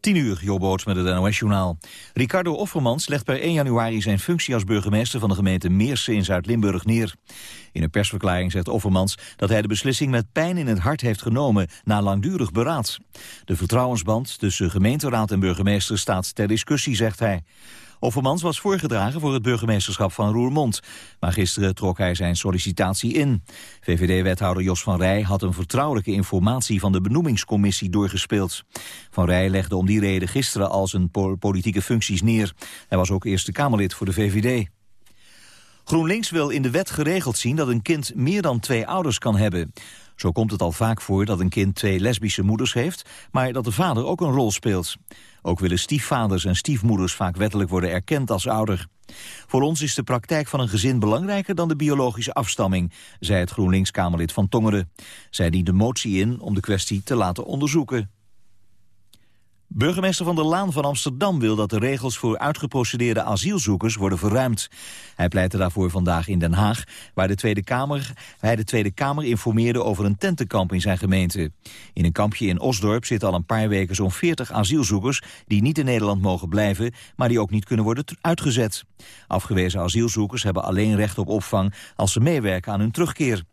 10 uur, Jobboot met het NOS-journaal. Ricardo Offermans legt per 1 januari zijn functie als burgemeester van de gemeente Meersen in Zuid-Limburg neer. In een persverklaring zegt Offermans dat hij de beslissing met pijn in het hart heeft genomen na langdurig beraad. De vertrouwensband tussen gemeenteraad en burgemeester staat ter discussie, zegt hij. Offermans was voorgedragen voor het burgemeesterschap van Roermond. Maar gisteren trok hij zijn sollicitatie in. VVD-wethouder Jos van Rij had een vertrouwelijke informatie van de benoemingscommissie doorgespeeld. Van Rij legde om die reden gisteren al zijn politieke functies neer. Hij was ook Eerste Kamerlid voor de VVD. GroenLinks wil in de wet geregeld zien dat een kind meer dan twee ouders kan hebben. Zo komt het al vaak voor dat een kind twee lesbische moeders heeft, maar dat de vader ook een rol speelt. Ook willen stiefvaders en stiefmoeders vaak wettelijk worden erkend als ouder. Voor ons is de praktijk van een gezin belangrijker dan de biologische afstamming, zei het GroenLinks-Kamerlid van Tongeren. Zij dient de motie in om de kwestie te laten onderzoeken. Burgemeester Van der Laan van Amsterdam wil dat de regels voor uitgeprocedeerde asielzoekers worden verruimd. Hij pleitte daarvoor vandaag in Den Haag, waar de Tweede Kamer, hij de Tweede Kamer informeerde over een tentenkamp in zijn gemeente. In een kampje in Osdorp zitten al een paar weken zo'n 40 asielzoekers die niet in Nederland mogen blijven, maar die ook niet kunnen worden uitgezet. Afgewezen asielzoekers hebben alleen recht op opvang als ze meewerken aan hun terugkeer.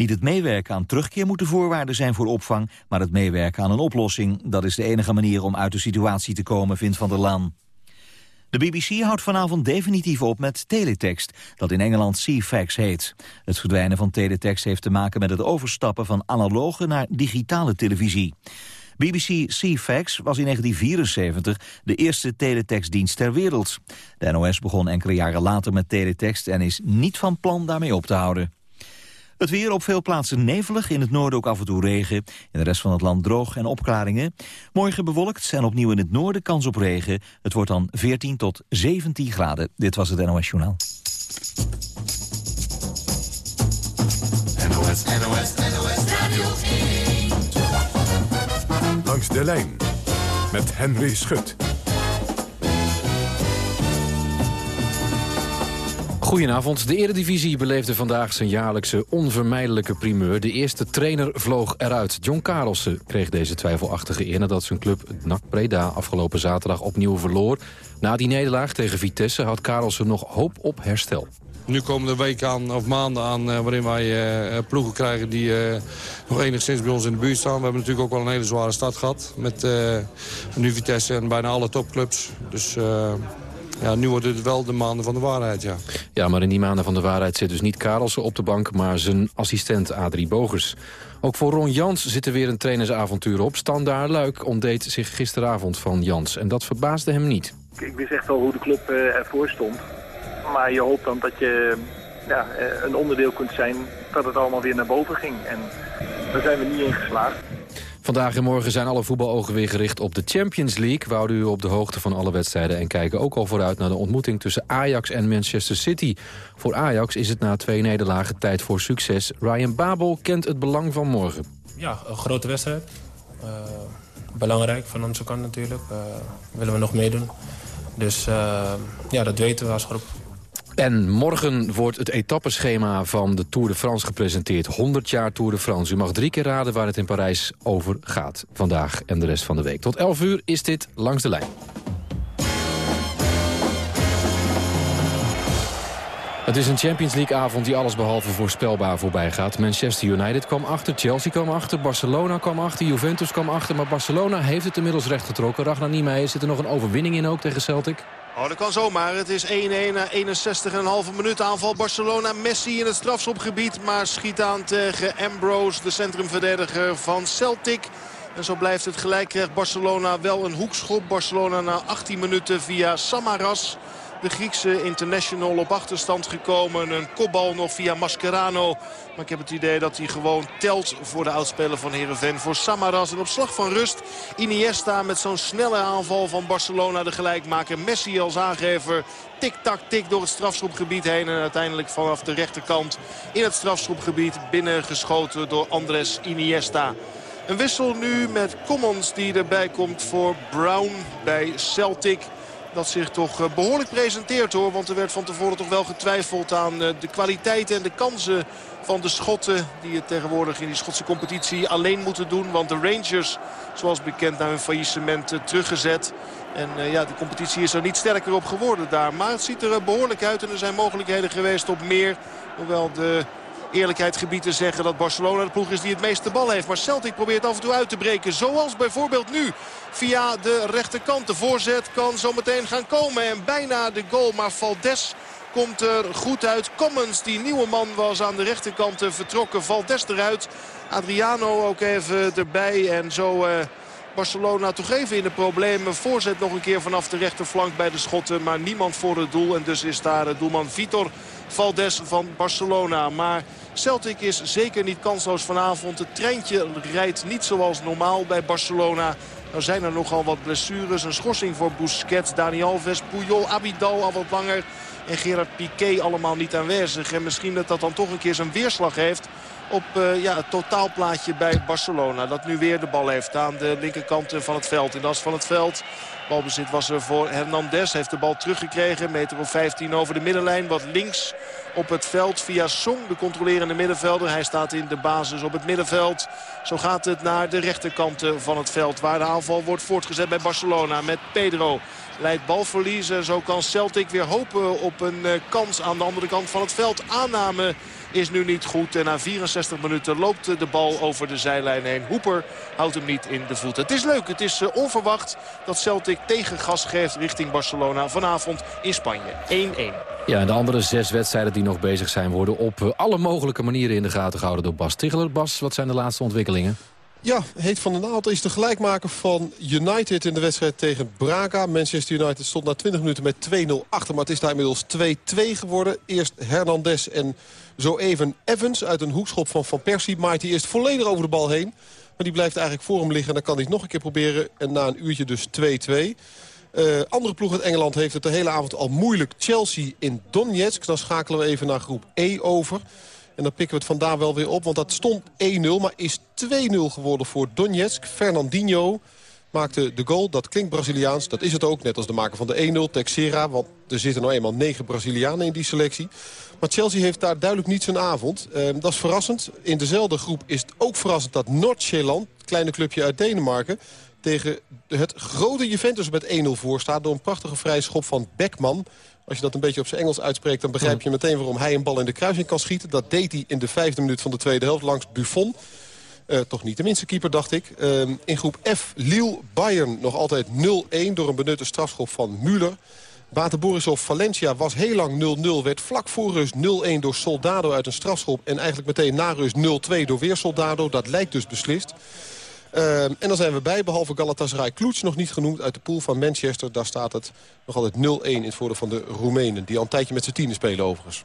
Niet het meewerken aan terugkeer moet de voorwaarde zijn voor opvang, maar het meewerken aan een oplossing. Dat is de enige manier om uit de situatie te komen, vindt Van der Laan. De BBC houdt vanavond definitief op met teletext, dat in Engeland CFAX heet. Het verdwijnen van teletext heeft te maken met het overstappen van analoge naar digitale televisie. BBC CFAX was in 1974 de eerste teletextdienst ter wereld. De NOS begon enkele jaren later met teletext en is niet van plan daarmee op te houden. Het weer op veel plaatsen nevelig, in het noorden ook af en toe regen. In de rest van het land droog en opklaringen. Morgen bewolkt en opnieuw in het noorden kans op regen. Het wordt dan 14 tot 17 graden. Dit was het NOS Journaal. NOS, NOS, NOS Radio 1. Langs de lijn met Henry Schut. Goedenavond. De Eredivisie beleefde vandaag zijn jaarlijkse onvermijdelijke primeur. De eerste trainer vloog eruit. John Karelsen kreeg deze twijfelachtige eer nadat zijn club NAC Breda afgelopen zaterdag opnieuw verloor. Na die nederlaag tegen Vitesse had Karelsen nog hoop op herstel. Nu komen er weken aan, of maanden aan uh, waarin wij uh, ploegen krijgen die nog enigszins bij ons in de buurt staan. We hebben natuurlijk ook wel een hele zware start gehad met nu Vitesse en bijna alle topclubs. Dus ja, nu wordt het wel de maanden van de waarheid, ja. Ja, maar in die maanden van de waarheid zit dus niet Karelsen op de bank... maar zijn assistent Adrie Bogers. Ook voor Ron Jans zit er weer een trainersavontuur op. Standaard Luik ontdeed zich gisteravond van Jans. En dat verbaasde hem niet. Ik wist echt wel hoe de club uh, ervoor stond. Maar je hoopt dan dat je ja, eh, een onderdeel kunt zijn dat het allemaal weer naar boven ging. En daar zijn we niet in geslaagd. Vandaag en morgen zijn alle voetbalogen weer gericht op de Champions League. We u op de hoogte van alle wedstrijden... en kijken ook al vooruit naar de ontmoeting tussen Ajax en Manchester City. Voor Ajax is het na twee nederlagen tijd voor succes. Ryan Babel kent het belang van morgen. Ja, een grote wedstrijd. Uh, belangrijk van onze kant natuurlijk. Uh, willen we nog meedoen. Dus uh, ja, dat weten we als groep. En morgen wordt het etappeschema van de Tour de France gepresenteerd. 100 jaar Tour de France. U mag drie keer raden waar het in Parijs over gaat. Vandaag en de rest van de week. Tot 11 uur is dit Langs de Lijn. Het is een Champions League-avond die allesbehalve voorspelbaar voorbij gaat. Manchester United kwam achter, Chelsea kwam achter, Barcelona kwam achter, Juventus kwam achter. Maar Barcelona heeft het inmiddels recht getrokken. Ragnar Niemeyer zit er nog een overwinning in ook tegen Celtic? Oh, dat kan zomaar. Het is 1-1 na 61,5 minuut aanval. Barcelona, Messi in het strafschopgebied. Maar schiet aan tegen Ambrose, de centrumverdediger van Celtic. En zo blijft het gelijk. Krijgt Barcelona wel een hoekschop. Barcelona na 18 minuten via Samaras de Griekse international op achterstand gekomen. Een kopbal nog via Mascherano. Maar ik heb het idee dat hij gewoon telt voor de oudspeler van Heerenveen. Voor Samaras. En op slag van rust Iniesta met zo'n snelle aanval van Barcelona de gelijkmaker. Messi als aangever. Tik-tak-tik door het strafschopgebied heen. En uiteindelijk vanaf de rechterkant in het strafschopgebied binnengeschoten door Andres Iniesta. Een wissel nu met Commons die erbij komt voor Brown bij Celtic. Dat zich toch behoorlijk presenteert hoor. Want er werd van tevoren toch wel getwijfeld aan de kwaliteit en de kansen van de Schotten. Die het tegenwoordig in die Schotse competitie alleen moeten doen. Want de Rangers, zoals bekend, naar hun faillissement teruggezet. En ja, de competitie is er niet sterker op geworden daar. Maar het ziet er behoorlijk uit en er zijn mogelijkheden geweest op meer. Hoewel de eerlijkheid gebied te zeggen dat Barcelona de ploeg is die het meeste bal heeft. Maar Celtic probeert af en toe uit te breken. Zoals bijvoorbeeld nu via de rechterkant. De voorzet kan zometeen gaan komen. En bijna de goal. Maar Valdes komt er goed uit. Commons, die nieuwe man, was aan de rechterkant vertrokken. Valdes eruit. Adriano ook even erbij. En zo... Uh, Barcelona toch even in de problemen. Voorzet nog een keer vanaf de rechterflank bij de schotten. Maar niemand voor het doel. En dus is daar doelman Vitor Valdes van Barcelona. Maar Celtic is zeker niet kansloos vanavond. Het treintje rijdt niet zoals normaal bij Barcelona. Er zijn er nogal wat blessures. Een schorsing voor Busquets, Dani Alves, Puyol, Abidal al wat langer. En Gerard Piqué allemaal niet aanwezig. En misschien dat dat dan toch een keer zijn weerslag heeft op uh, ja, het totaalplaatje bij Barcelona. Dat nu weer de bal heeft aan de linkerkant van het veld. In de as van het veld. Balbezit was er voor Hernandez. Heeft de bal teruggekregen. Meter of 15 over de middenlijn. Wat links op het veld via Song, de controlerende middenvelder. Hij staat in de basis op het middenveld. Zo gaat het naar de rechterkant van het veld. Waar de aanval wordt voortgezet bij Barcelona met Pedro. Leidt balverlies. Zo kan Celtic weer hopen op een eh, kans aan de andere kant van het veld. Aanname is nu niet goed. En na 64 minuten loopt de bal over de zijlijn heen. Hoeper houdt hem niet in de voeten. Het is leuk, het is eh, onverwacht dat Celtic tegengas geeft richting Barcelona vanavond in Spanje. 1-1. Ja, en de andere zes wedstrijden die nog bezig zijn... worden op eh, alle mogelijke manieren in de gaten gehouden door Bas Ticheler. Bas, wat zijn de laatste ontwikkelingen? Ja, Heet van den Naald is de gelijkmaker van United in de wedstrijd tegen Braga. Manchester United stond na 20 minuten met 2-0 achter, maar het is daar inmiddels 2-2 geworden. Eerst Hernandez en zo even Evans uit een hoekschop van Van Persie. Maait hij eerst volledig over de bal heen. Maar die blijft eigenlijk voor hem liggen en dan kan hij het nog een keer proberen. En na een uurtje dus 2-2. Uh, andere ploeg uit Engeland heeft het de hele avond al moeilijk. Chelsea in Donetsk. Dan schakelen we even naar groep E over. En dan pikken we het vandaar wel weer op. Want dat stond 1-0, maar is 2-0 geworden voor Donetsk. Fernandinho maakte de goal. Dat klinkt Braziliaans. Dat is het ook, net als de maker van de 1-0, Texera. Want er zitten nou eenmaal negen Brazilianen in die selectie. Maar Chelsea heeft daar duidelijk niet zijn avond. Uh, dat is verrassend. In dezelfde groep is het ook verrassend dat Noord-Zeeland... kleine clubje uit Denemarken tegen het grote Juventus met 1-0 voor staat... door een prachtige vrije schop van Beckman. Als je dat een beetje op zijn Engels uitspreekt... dan begrijp je meteen waarom hij een bal in de kruising kan schieten. Dat deed hij in de vijfde minuut van de tweede helft langs Buffon. Uh, toch niet de minste keeper, dacht ik. Uh, in groep F, Lille-Bayern nog altijd 0-1 door een benutte strafschop van Müller. Bate Borisov Valencia was heel lang 0-0. Werd vlak voor rust 0-1 door Soldado uit een strafschop. En eigenlijk meteen na rust 0-2 door weer Soldado. Dat lijkt dus beslist. Uh, en dan zijn we bij, behalve Galatasaray Kloets nog niet genoemd uit de pool van Manchester. Daar staat het nog altijd 0-1 in het voordeel van de Roemenen. Die al een tijdje met z'n tienen spelen overigens.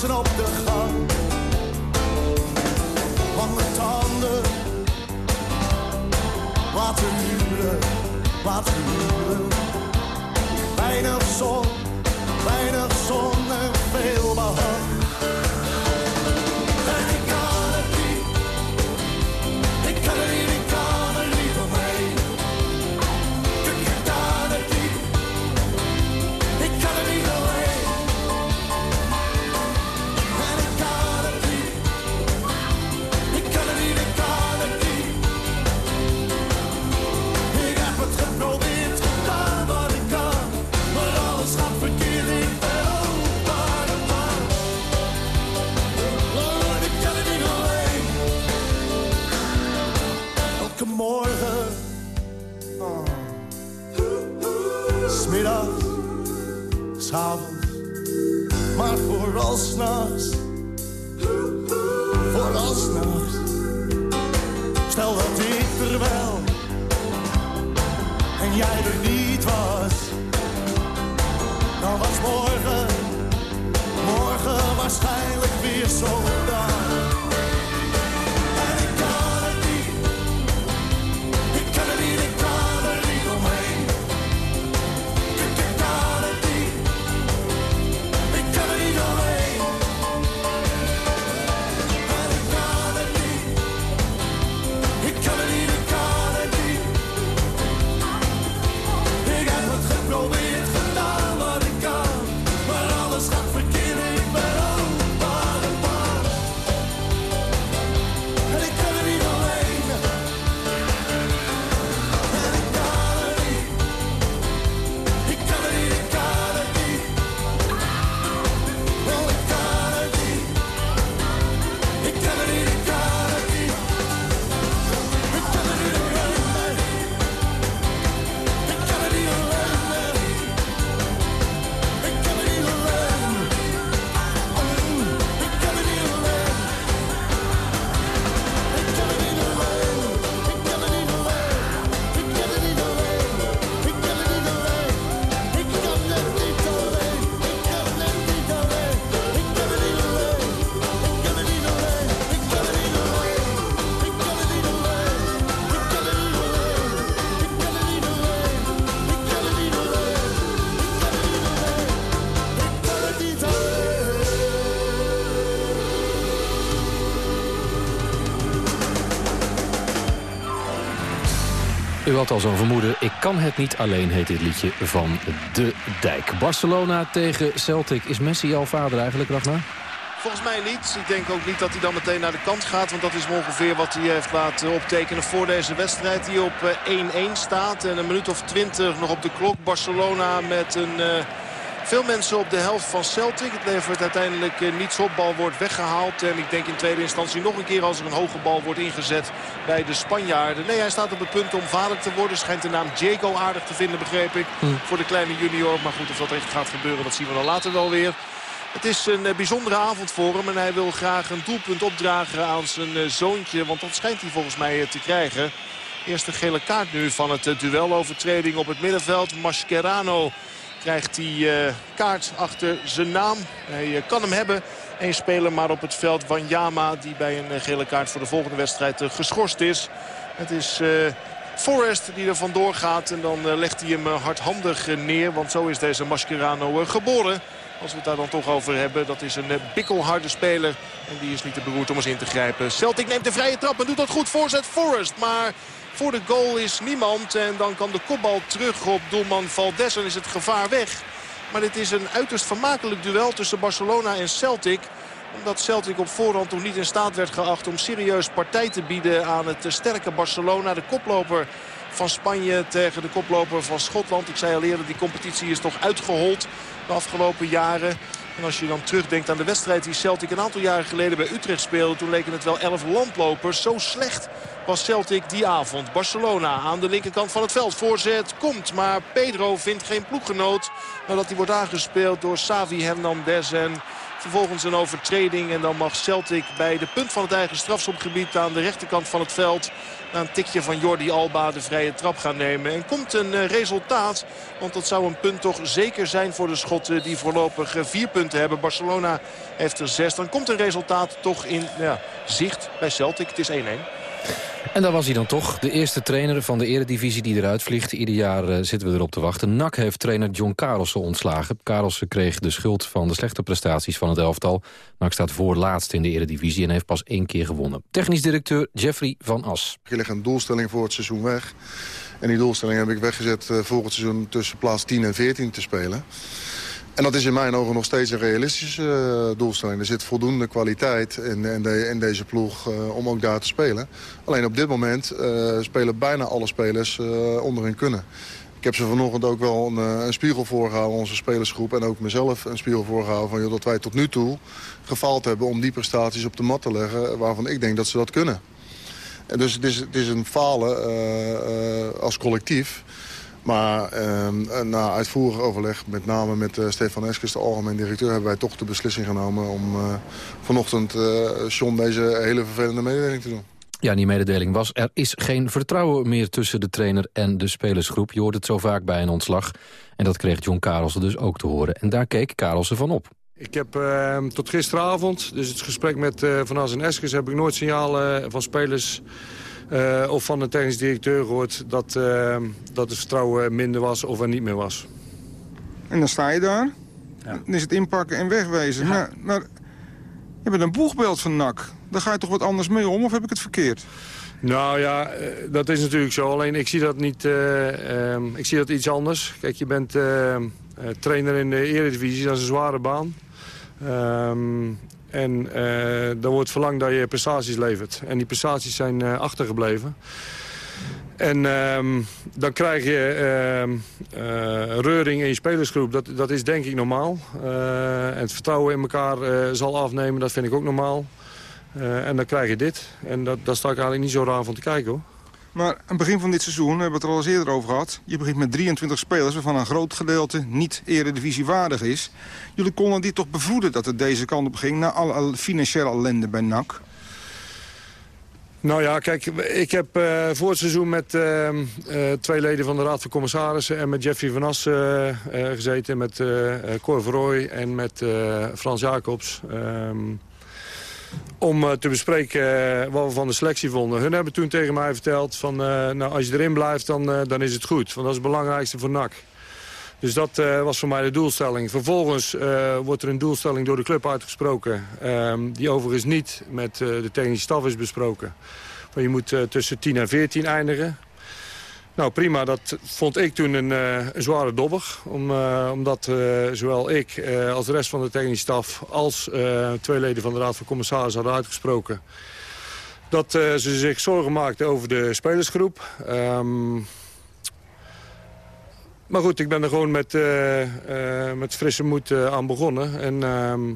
Flessen op de gang. Lange tanden, laten huren, laten huren. Weinig zon, had al zo'n vermoeden. Ik kan het niet alleen, heet dit liedje van De Dijk. Barcelona tegen Celtic. Is Messi al vader eigenlijk, Ragnar? Volgens mij niet. Ik denk ook niet dat hij dan meteen naar de kant gaat. Want dat is ongeveer wat hij heeft laten optekenen voor deze wedstrijd. Die op eh, 1-1 staat. En een minuut of 20 nog op de klok. Barcelona met een... eh, veel mensen op de helft van Celtic. Het levert uiteindelijk eh, niets op. Bal wordt weggehaald. En ik denk in tweede instantie nog een keer als er een hoge bal wordt ingezet bij de Spanjaarden. Nee, hij staat op het punt om vader te worden. Schijnt de naam Diego aardig te vinden, begreep ik. Voor de kleine junior. Maar goed, of dat echt gaat gebeuren, dat zien we dan later wel weer. Het is een eh, bijzondere avond voor hem. En hij wil graag een doelpunt opdragen aan zijn eh, zoontje. Want dat schijnt hij volgens mij te krijgen. Eerste gele kaart nu van het duelovertreding op het middenveld. Mascherano krijgt hij eh, kaart achter zijn naam. Hij eh, kan hem hebben. Eén speler maar op het veld. Wanyama die bij een eh, gele kaart voor de volgende wedstrijd geschorst is. Het is... Forrest die er vandoor gaat en dan legt hij hem hardhandig neer. Want zo is deze Mascherano geboren. Als we het daar dan toch over hebben. Dat is een bikkelharde speler. En die is niet te beroerd om eens in te grijpen. Celtic neemt de vrije trap en doet dat goed. Voorzet Forrest. Maar voor de goal is niemand. En dan kan de kopbal terug op doelman Valdes. En is het gevaar weg. Maar dit is een uiterst vermakelijk duel tussen Barcelona en Celtic omdat Celtic op voorhand nog niet in staat werd geacht om serieus partij te bieden aan het sterke Barcelona. De koploper van Spanje tegen de koploper van Schotland. Ik zei al eerder, die competitie is toch uitgehold de afgelopen jaren. En als je dan terugdenkt aan de wedstrijd die Celtic een aantal jaren geleden bij Utrecht speelde. Toen leken het wel elf landlopers. Zo slecht was Celtic die avond. Barcelona aan de linkerkant van het veld. Voorzet komt, maar Pedro vindt geen ploeggenoot. Nadat hij wordt aangespeeld door Savi Hernandez en... Vervolgens een overtreding en dan mag Celtic bij de punt van het eigen strafschopgebied aan de rechterkant van het veld na een tikje van Jordi Alba de vrije trap gaan nemen. En komt een eh, resultaat, want dat zou een punt toch zeker zijn voor de Schotten die voorlopig eh, vier punten hebben. Barcelona heeft er zes. Dan komt een resultaat toch in ja, zicht bij Celtic. Het is 1-1. En daar was hij dan toch, de eerste trainer van de eredivisie die eruit vliegt. Ieder jaar eh, zitten we erop te wachten. NAC heeft trainer John Carlsen ontslagen. Carlsen kreeg de schuld van de slechte prestaties van het elftal. NAC staat voor laatst in de eredivisie en heeft pas één keer gewonnen. Technisch directeur Jeffrey van As. Je legt een doelstelling voor het seizoen weg. En die doelstelling heb ik weggezet eh, volgend seizoen tussen plaats 10 en 14 te spelen. En dat is in mijn ogen nog steeds een realistische eh, doelstelling. Er zit voldoende kwaliteit in, de- deze ploeg eh, om ook daar te spelen. Alleen op dit moment eh, spelen bijna alle spelers onder hun kunnen. Ik heb ze vanochtend ook wel een, een spiegel voorgehouden, onze spelersgroep. En ook mezelf een spiegel voorgehouden van dat wij tot nu toe gefaald hebben om die prestaties op de mat te leggen. Waarvan ik denk dat ze dat kunnen. En dus het is, het is een falen als collectief. Maar ehm, na uitvoerig overleg, met name met eh, Stefan Eskes, de algemeen directeur... hebben wij toch de beslissing genomen om eh, vanochtend eh John deze hele vervelende mededeling te doen. Ja, die mededeling was, er is geen vertrouwen meer tussen de trainer en de spelersgroep. Je hoort het zo vaak bij een ontslag. En dat kreeg John Karelsen dus ook te horen. En daar keek Karelsen van op. Ik heb eh, tot gisteravond, dus het gesprek met eh, Van As en Eskes... heb ik nooit signalen van spelers eh, of van de technisch directeur gehoord... Dat, eh, dat het vertrouwen minder was of er niet meer was. En dan sta je daar. Dan is het inpakken en wegwezen. Maar, maar je bent een boegbeeld van NAC. Daar ga je toch wat anders mee om, of heb ik het verkeerd? Nou ja, eh, dat is natuurlijk zo. Alleen ik zie dat niet. eh, ehm, ik zie dat iets anders. Kijk, je bent trainer in de Eredivisie. Dat is een zware baan. Ehm, en eh dan wordt verlangd dat je prestaties levert. En die prestaties zijn eh, achtergebleven. En ehm, dan krijg je ehm, eh, reuring in je spelersgroep. Dat, dat is denk ik normaal. Eh, en het vertrouwen in elkaar eh, zal afnemen. Dat vind ik ook normaal. Eh, en dan krijg je dit. En dat, daar sta ik eigenlijk niet zo raar van te kijken hoor. Maar aan het begin van dit seizoen, we hebben het er al eens eerder over gehad... je begint met 23 spelers waarvan een groot gedeelte niet eredivisie waardig is. Jullie konden die toch bevroeden dat het deze kant op ging... na alle financiële ellende bij NAC? Nou ja, kijk, ik heb eh, voor het seizoen met eh, eh, twee leden van de Raad van Commissarissen... en met Jeffrey van As eh, eh, gezeten, met eh eh, Cor Verrooy en met eh, Frans Jacobs... ehm, om eh, te bespreken eh, wat we van de selectie vonden. Hun hebben toen tegen mij verteld van, eh, nou, als je erin blijft, dan, dan is het goed. Want dat is het belangrijkste voor NAC. Dus dat was voor mij de doelstelling. Vervolgens wordt er een doelstelling door de club uitgesproken... ehm, die overigens niet met de technische staf is besproken. Maar je moet tussen 10 en 14 eindigen. Nou prima, dat vond ik toen een, eh, zware dobber. Eh, omdat eh, zowel ik als de rest van de technische staf... als twee leden van de Raad van Commissarissen hadden uitgesproken... dat ze zich zorgen maakten over de spelersgroep. Ehm, maar goed, ik ben er gewoon met, met frisse moed aan begonnen. En ehm,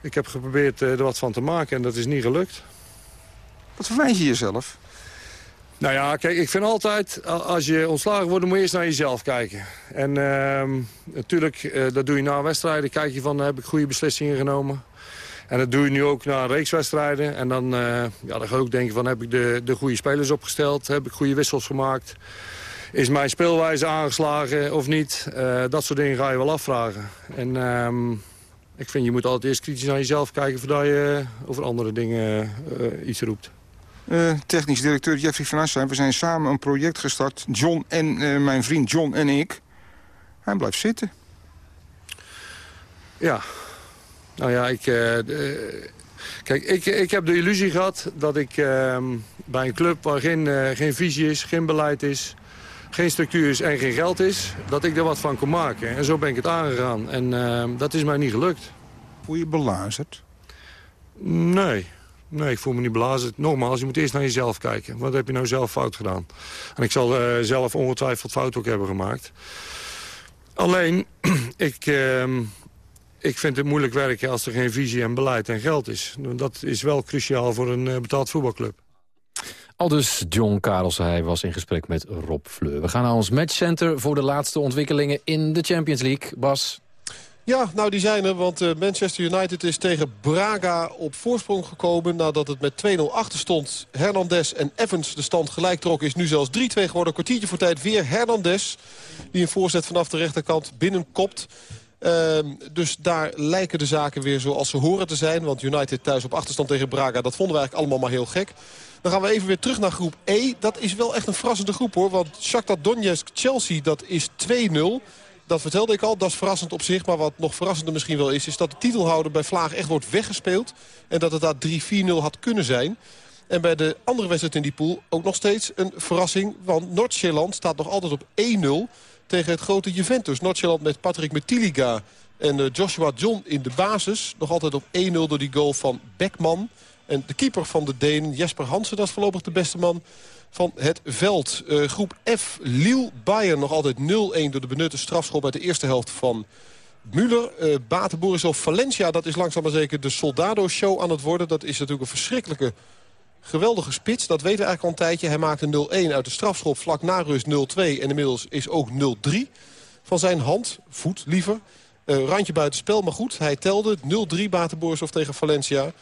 ik heb geprobeerd er wat van te maken en dat is niet gelukt. Wat verwijt je jezelf? Nou ja, kijk, ik vind altijd, als je ontslagen wordt, moet je eerst naar jezelf kijken. En ehm, natuurlijk, eh, dat doe je na wedstrijden. Kijk je van, heb ik goede beslissingen genomen? En dat doe je nu ook na reekswedstrijden. En dan, eh, ja, dan ga je ook denken van, heb ik de, de goede spelers opgesteld? Heb ik goede wissels gemaakt? Is mijn speelwijze aangeslagen of niet? Eh, dat soort dingen ga je wel afvragen. En ehm, ik vind, je moet altijd eerst kritisch naar jezelf kijken... voordat je over andere dingen iets roept. Eh, technisch directeur Jeffrey van Assen. We zijn samen een project gestart. John en eh, mijn vriend John en ik. Hij blijft zitten. Ja. Nou ja, ik... eh, kijk, ik, ik heb de illusie gehad dat ik ehm, bij een club waar geen, geen visie is, geen beleid is... geen structuur is en geen geld is, dat ik er wat van kon maken. En zo ben ik het aangegaan. En ehm, dat is mij niet gelukt. Voel je belazerd? Nee. Nee, ik voel me niet belazerd. Nogmaals, je moet eerst naar jezelf kijken. Wat heb je nou zelf fout gedaan? En ik zal eh, zelf ongetwijfeld fout ook hebben gemaakt. Alleen, ik, ehm, ik vind het moeilijk werken als er geen visie en beleid en geld is. Dat is wel cruciaal voor een eh, betaald voetbalclub. Al dus John Karelsen, hij was in gesprek met Rob Fleur. We gaan naar ons matchcenter voor de laatste ontwikkelingen in de Champions League. Bas, Ja, nou die zijn er, want eh, Manchester United is tegen Braga op voorsprong gekomen... nadat het met 2-0 achter stond. Hernandez en Evans de stand gelijk trokken, is nu zelfs 3-2 geworden. Kwartiertje voor tijd weer Hernandez, die een voorzet vanaf de rechterkant binnenkopt. Ehm, dus daar lijken de zaken weer zoals ze horen te zijn. Want United thuis op achterstand tegen Braga, dat vonden we eigenlijk allemaal maar heel gek. Dan gaan we even weer terug naar groep E. Dat is wel echt een verrassende groep hoor. Want Shakhtar Donetsk-Chelsea, dat is 2-0. Dat vertelde ik al, dat is verrassend op zich. Maar wat nog verrassender misschien wel is... is dat de titelhouder bij Vlaag echt wordt weggespeeld. En dat het daar 3-4-0 had kunnen zijn. En bij de andere wedstrijd in die pool ook nog steeds een verrassing. Want Noord-Zeeland staat nog altijd op 1-0 tegen het grote Juventus. Noord-Zeeland met Patrick Metiliga en eh, Joshua John in de basis. Nog altijd op 1-0 door die goal van Beckman. En de keeper van de Denen, Jesper Hansen, dat is voorlopig de beste man van het veld. Eh, groep F, Lille Bayern nog altijd 0-1 door de benutte strafschop uit de eerste helft van Müller. Uh, Bate Borisov Valencia, dat is langzaam maar zeker de Soldado-show aan het worden. Dat is natuurlijk een verschrikkelijke Geweldige spits, dat weten we eigenlijk al een tijdje. Hij maakte 0-1 uit de strafschop, vlak na rust 0-2. En inmiddels is ook 0-3 van zijn hand, voet liever. Uh, randje buitenspel, maar goed, hij telde 0-3 Batenborisov tegen Valencia.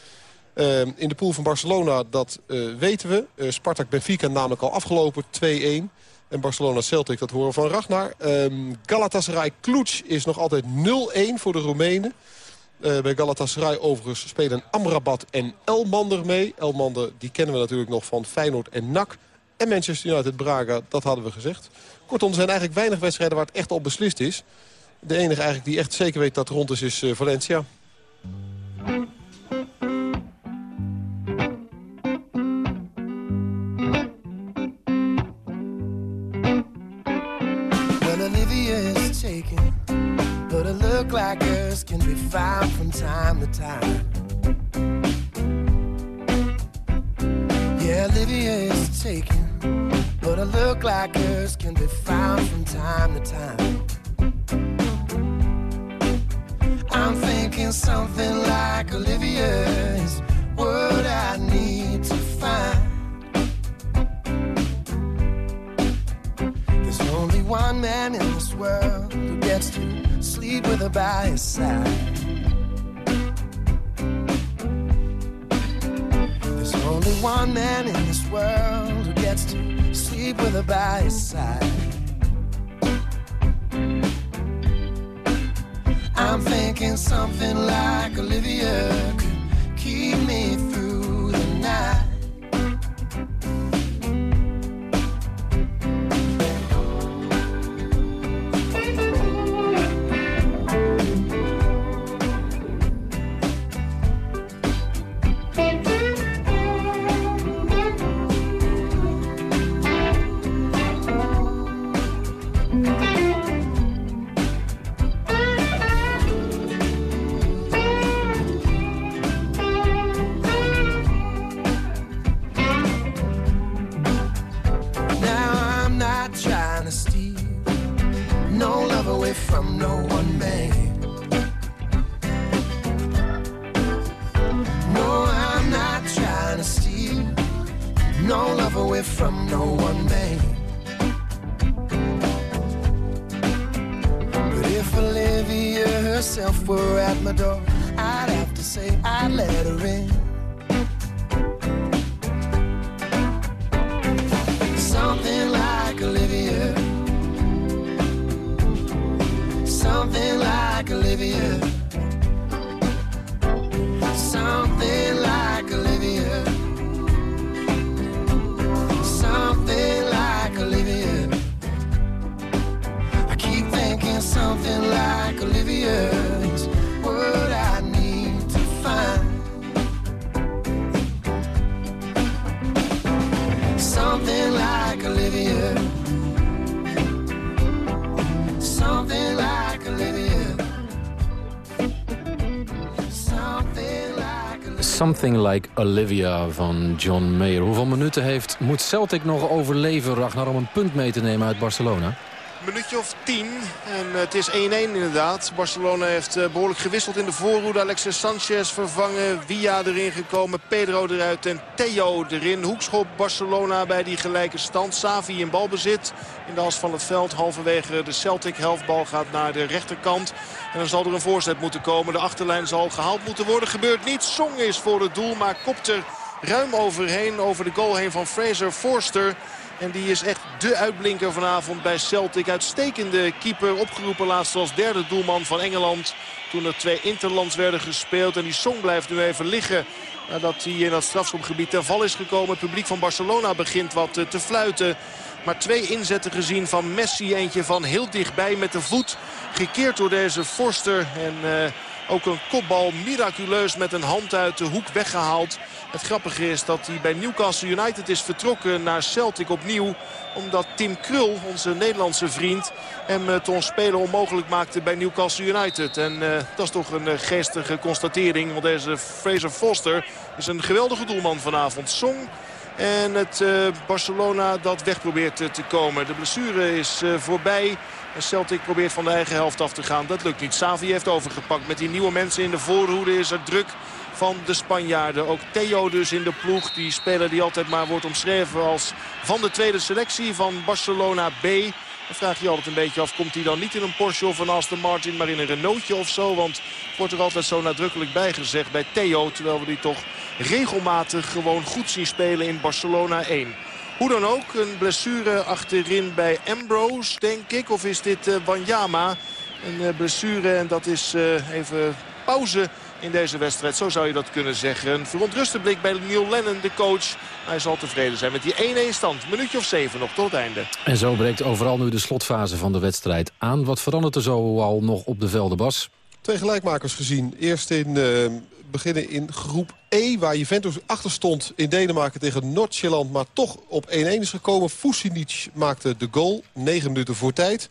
Uh, in de pool van Barcelona, dat uh, weten we. Uh, Spartak Benfica namelijk al afgelopen 2-1. En Barcelona-Celtic, dat horen van Ragnar. Um, Galatasaray Cluj is nog altijd 0-1 voor de Roemenen. Uh, bij Galatasaray overigens spelen Amrabat en Elmander mee. Elmander, die kennen we natuurlijk nog van Feyenoord en NAC. En Manchester United Braga, dat hadden we gezegd. Kortom, er zijn eigenlijk weinig wedstrijden waar het echt al beslist is. De enige eigenlijk die echt zeker weet dat het rond is, is Valencia. Time away from no one man. But if Olivia herself were at my door, I'd have to say I'd let her in. Something like Olivia. Something like Olivia. Something Like Olivia van John Mayer. Hoeveel minuten heeft, moet Celtic nog overleven, Ragnar, om een punt mee te nemen uit Barcelona? Minuutje of tien. En het is 1-1 inderdaad. Barcelona heeft eh, behoorlijk gewisseld in de voorhoede. Alexis Sanchez vervangen. Villa erin gekomen. Pedro eruit en Theo erin. Hoekschop Barcelona bij die gelijke stand. Savi in balbezit in de as van het veld. Halverwege de Celtic helftbal gaat naar de rechterkant. En dan zal er een voorzet moeten komen. De achterlijn zal gehaald moeten worden. Gebeurt niet. Song is voor het doel. Maar kopt er ruim overheen. Over de goal heen van Fraser Forster. En die is echt de uitblinker vanavond bij Celtic. Uitstekende keeper, opgeroepen laatst als derde doelman van Engeland. Toen er twee interlands werden gespeeld. En die song blijft nu even liggen. Nadat hij in dat strafschopgebied ter val is gekomen. Het publiek van Barcelona begint wat eh, te fluiten. Maar twee inzetten gezien van Messi. Eentje van heel dichtbij met de voet. Gekeerd door deze Forster. En uh, ook een kopbal miraculeus met een hand uit de hoek weggehaald. Het grappige is dat hij bij Newcastle United is vertrokken naar Celtic opnieuw. Omdat Tim Krul, onze Nederlandse vriend, hem te ons spelen onmogelijk maakte bij Newcastle United. En uh, dat is toch een uh, geestige constatering. Want deze Fraser Foster is een geweldige doelman vanavond. Song en het Barcelona dat weg probeert te komen. De blessure is voorbij. En Celtic probeert van de eigen helft af te gaan. Dat lukt niet. Savi heeft overgepakt. Met die nieuwe mensen in de voorhoede is er druk van de Spanjaarden. Ook Theo dus in de ploeg. Die speler die altijd maar wordt omschreven als van de tweede selectie van Barcelona B. Dan vraag je altijd een beetje af, komt hij dan niet in een Porsche of een Aston Martin, maar in een Renaultje of zo? Want wordt er altijd zo nadrukkelijk bij gezegd bij Theo. Terwijl we die toch regelmatig gewoon goed zien spelen in Barcelona 1. Hoe dan ook, een blessure achterin bij Ambrose, denk ik. Of is dit uh, Wanyama? Een uh, blessure en dat is uh, even pauze in deze wedstrijd. Zo zou je dat kunnen zeggen. Een verontruste blik bij Neil Lennon, de coach. Hij zal tevreden zijn met die 1-1 stand. Minuutje of zeven nog tot het einde. En zo breekt overal nu de slotfase van de wedstrijd aan. Wat verandert er zo al nog op de velden, Bas? Twee gelijkmakers gezien. Eerst in beginnen in groep E, waar Juventus achter stond in Denemarken tegen Noord-Zeeland... maar toch op 1-1 is gekomen. Fusinic maakte de goal, 9 minuten voor tijd.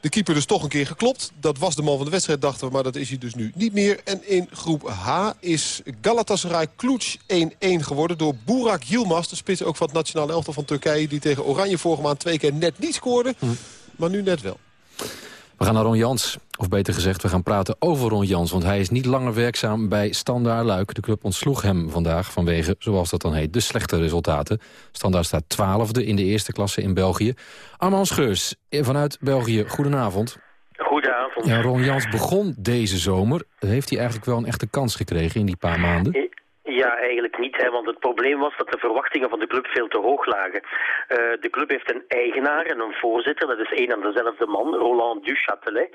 De keeper dus toch een keer geklopt. Dat was de man van de wedstrijd, dachten we, maar dat is hij dus nu niet meer. En in groep H is Galatasaray Cluj 1-1 geworden door Burak Yilmaz. De spits ook van het nationale elftal van Turkije... die tegen Oranje vorige maand twee keer net niet scoorde, hm. maar nu net wel. We gaan naar Ron Jans. Of beter gezegd, we gaan praten over Ron Jans. Want hij is niet langer werkzaam bij Standaard Luik. De club ontsloeg hem vandaag vanwege, zoals dat dan heet, de slechte resultaten. Standaard staat twaalfde in de eerste klasse in België. Armand Scheurs vanuit België, goedenavond. Goedenavond. Ja, Ron Jans begon deze zomer. Heeft hij eigenlijk wel een echte kans gekregen in die paar maanden? Ja, eigenlijk niet. Hè, want het probleem was dat de verwachtingen van de club veel te hoog lagen. Uh, de club heeft een eigenaar en een voorzitter. Dat is één en dezelfde man, Roland Duchâtelet.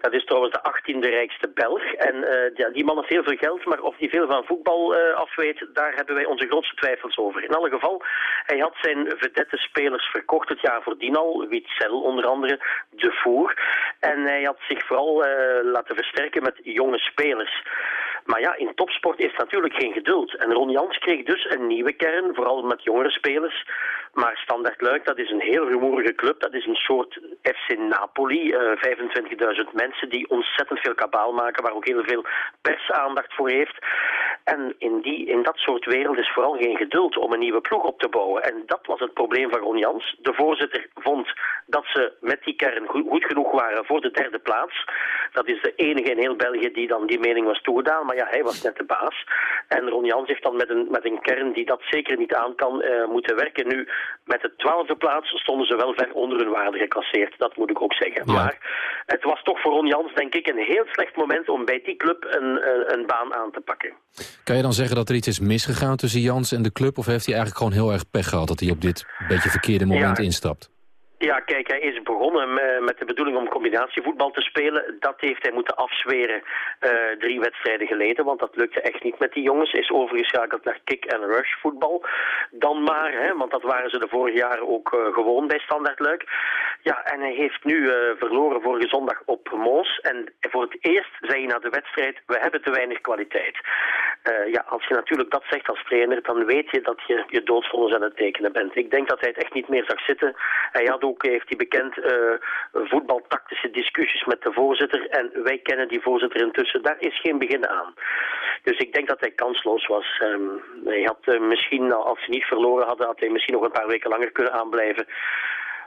Dat is trouwens de achttiende rijkste Belg. En ja, die man heeft heel veel geld, maar of hij veel van voetbal uh, afweet, daar hebben wij onze grootste twijfels over. In alle geval, hij had zijn vedette spelers verkocht het jaar voordien al. Witzel onder andere, De Voer. En hij had zich vooral laten versterken met jonge spelers. Maar ja, in topsport is natuurlijk geen geduld. En Ron Jans kreeg dus een nieuwe kern, vooral met jongere spelers. Maar Standard Luik, dat is een heel rumoerige club. Dat is een soort FC Napoli. Uh, 25.000 mensen die ontzettend veel kabaal maken, waar ook heel veel persaandacht voor heeft. En in, die, in dat soort wereld is vooral geen geduld om een nieuwe ploeg op te bouwen. En dat was het probleem van Ron Jans. De voorzitter vond dat ze met die kern goed, genoeg waren voor de derde plaats. Dat is de enige in heel België die dan die mening was toegedaan. Ja, hij was net de baas. En Ron Jans heeft dan met een, met een kern die dat zeker niet aan kan uh, moeten werken. Nu, met de twaalfde plaats stonden ze wel ver onder hun waarde geclasseerd. Dat moet ik ook zeggen. Ja. Maar het was toch voor Ron Jans, denk ik, een heel slecht moment om bij die club een, een, een baan aan te pakken. Kan je dan zeggen dat er iets is misgegaan tussen Jans en de club? Of heeft hij eigenlijk gewoon heel erg pech gehad dat hij op dit beetje verkeerde moment Ja. instapt? Ja, kijk, hij is begonnen me- met de bedoeling om combinatievoetbal te spelen. Dat heeft hij moeten afzweren eh, drie wedstrijden geleden, want dat lukte echt niet met die jongens. Is overgeschakeld naar kick- en rush voetbal. Dan maar, hè, want dat waren ze de vorige jaren ook eh, gewoon bij Standard Luik. Ja, en hij heeft nu eh, verloren vorige zondag op Mons. En voor het eerst zei hij na de wedstrijd, we hebben te weinig kwaliteit. Eh, ja, als je natuurlijk dat zegt als trainer, dan weet je dat je je doodsvonnis aan het tekenen bent. Ik denk dat hij het echt niet meer zag zitten. Hij had ook, heeft hij bekend, eh, voetbaltactische discussies met de voorzitter. En wij kennen die voorzitter intussen. Daar is geen begin aan. Dus ik denk dat hij kansloos was. Ehm, hij had eh, misschien, als ze niet verloren hadden, had hij misschien nog een paar weken langer kunnen aanblijven.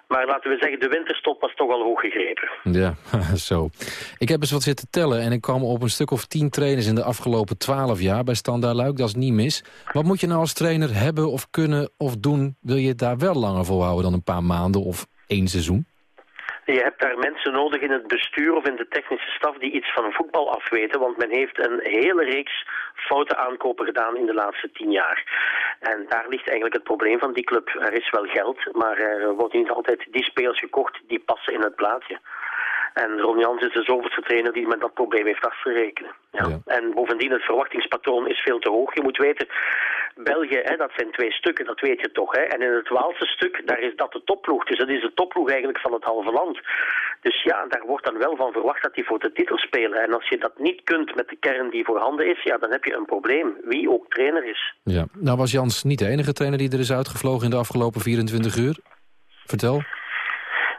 Maar laten we zeggen, de winterstop was toch al hoog gegrepen. Ja, zo. Ik heb eens wat zitten tellen en ik kwam op een stuk of tien trainers in de afgelopen twaalf jaar bij Standaard Luik. Dat is niet mis. Wat moet je nou als trainer hebben of kunnen of doen? Wil je het daar wel langer volhouden dan een paar maanden of één seizoen? Je hebt daar mensen nodig in het bestuur of in de technische staf die iets van voetbal afweten. Want men heeft een hele reeks foute aankopen gedaan in de laatste tien jaar. En daar ligt eigenlijk het probleem van die club. Er is wel geld, maar er worden niet altijd die spelers gekocht die passen in het plaatje. En Ron Jans is de zoveelste trainer die met dat probleem heeft af te rekenen. Ja. Ja. En bovendien, het verwachtingspatroon is veel te hoog. Je moet weten, België, hè, dat zijn twee stukken, dat weet je toch. Hè? En in het Waalse stuk, daar is dat de topploeg. Dus dat is de topploeg eigenlijk van het halve land. Dus ja, daar wordt dan wel van verwacht dat die voor de titel spelen. En als je dat niet kunt met de kern die voorhanden is, ja, dan heb je een probleem. Wie ook trainer is. Ja. Nou was Jans niet de enige trainer die er is uitgevlogen in de afgelopen 24 uur. Vertel.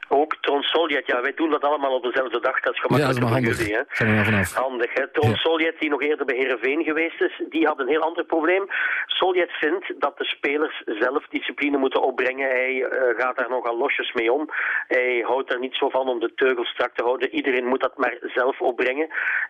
Ook Trond Soljet, ja, wij doen dat allemaal op dezelfde dag. Dat is Ja, dat is gemakkelijk voor jullie. Hè? Zijn. Handig, hè. Tron Soljet, die nog eerder bij Heerenveen geweest is, die had een heel ander probleem. Soljet vindt dat de spelers zelf discipline moeten opbrengen. Hij eh, gaat daar nogal losjes mee om. Hij houdt er niet zo van om de teugels strak te houden. Iedereen moet dat maar zelf opbrengen.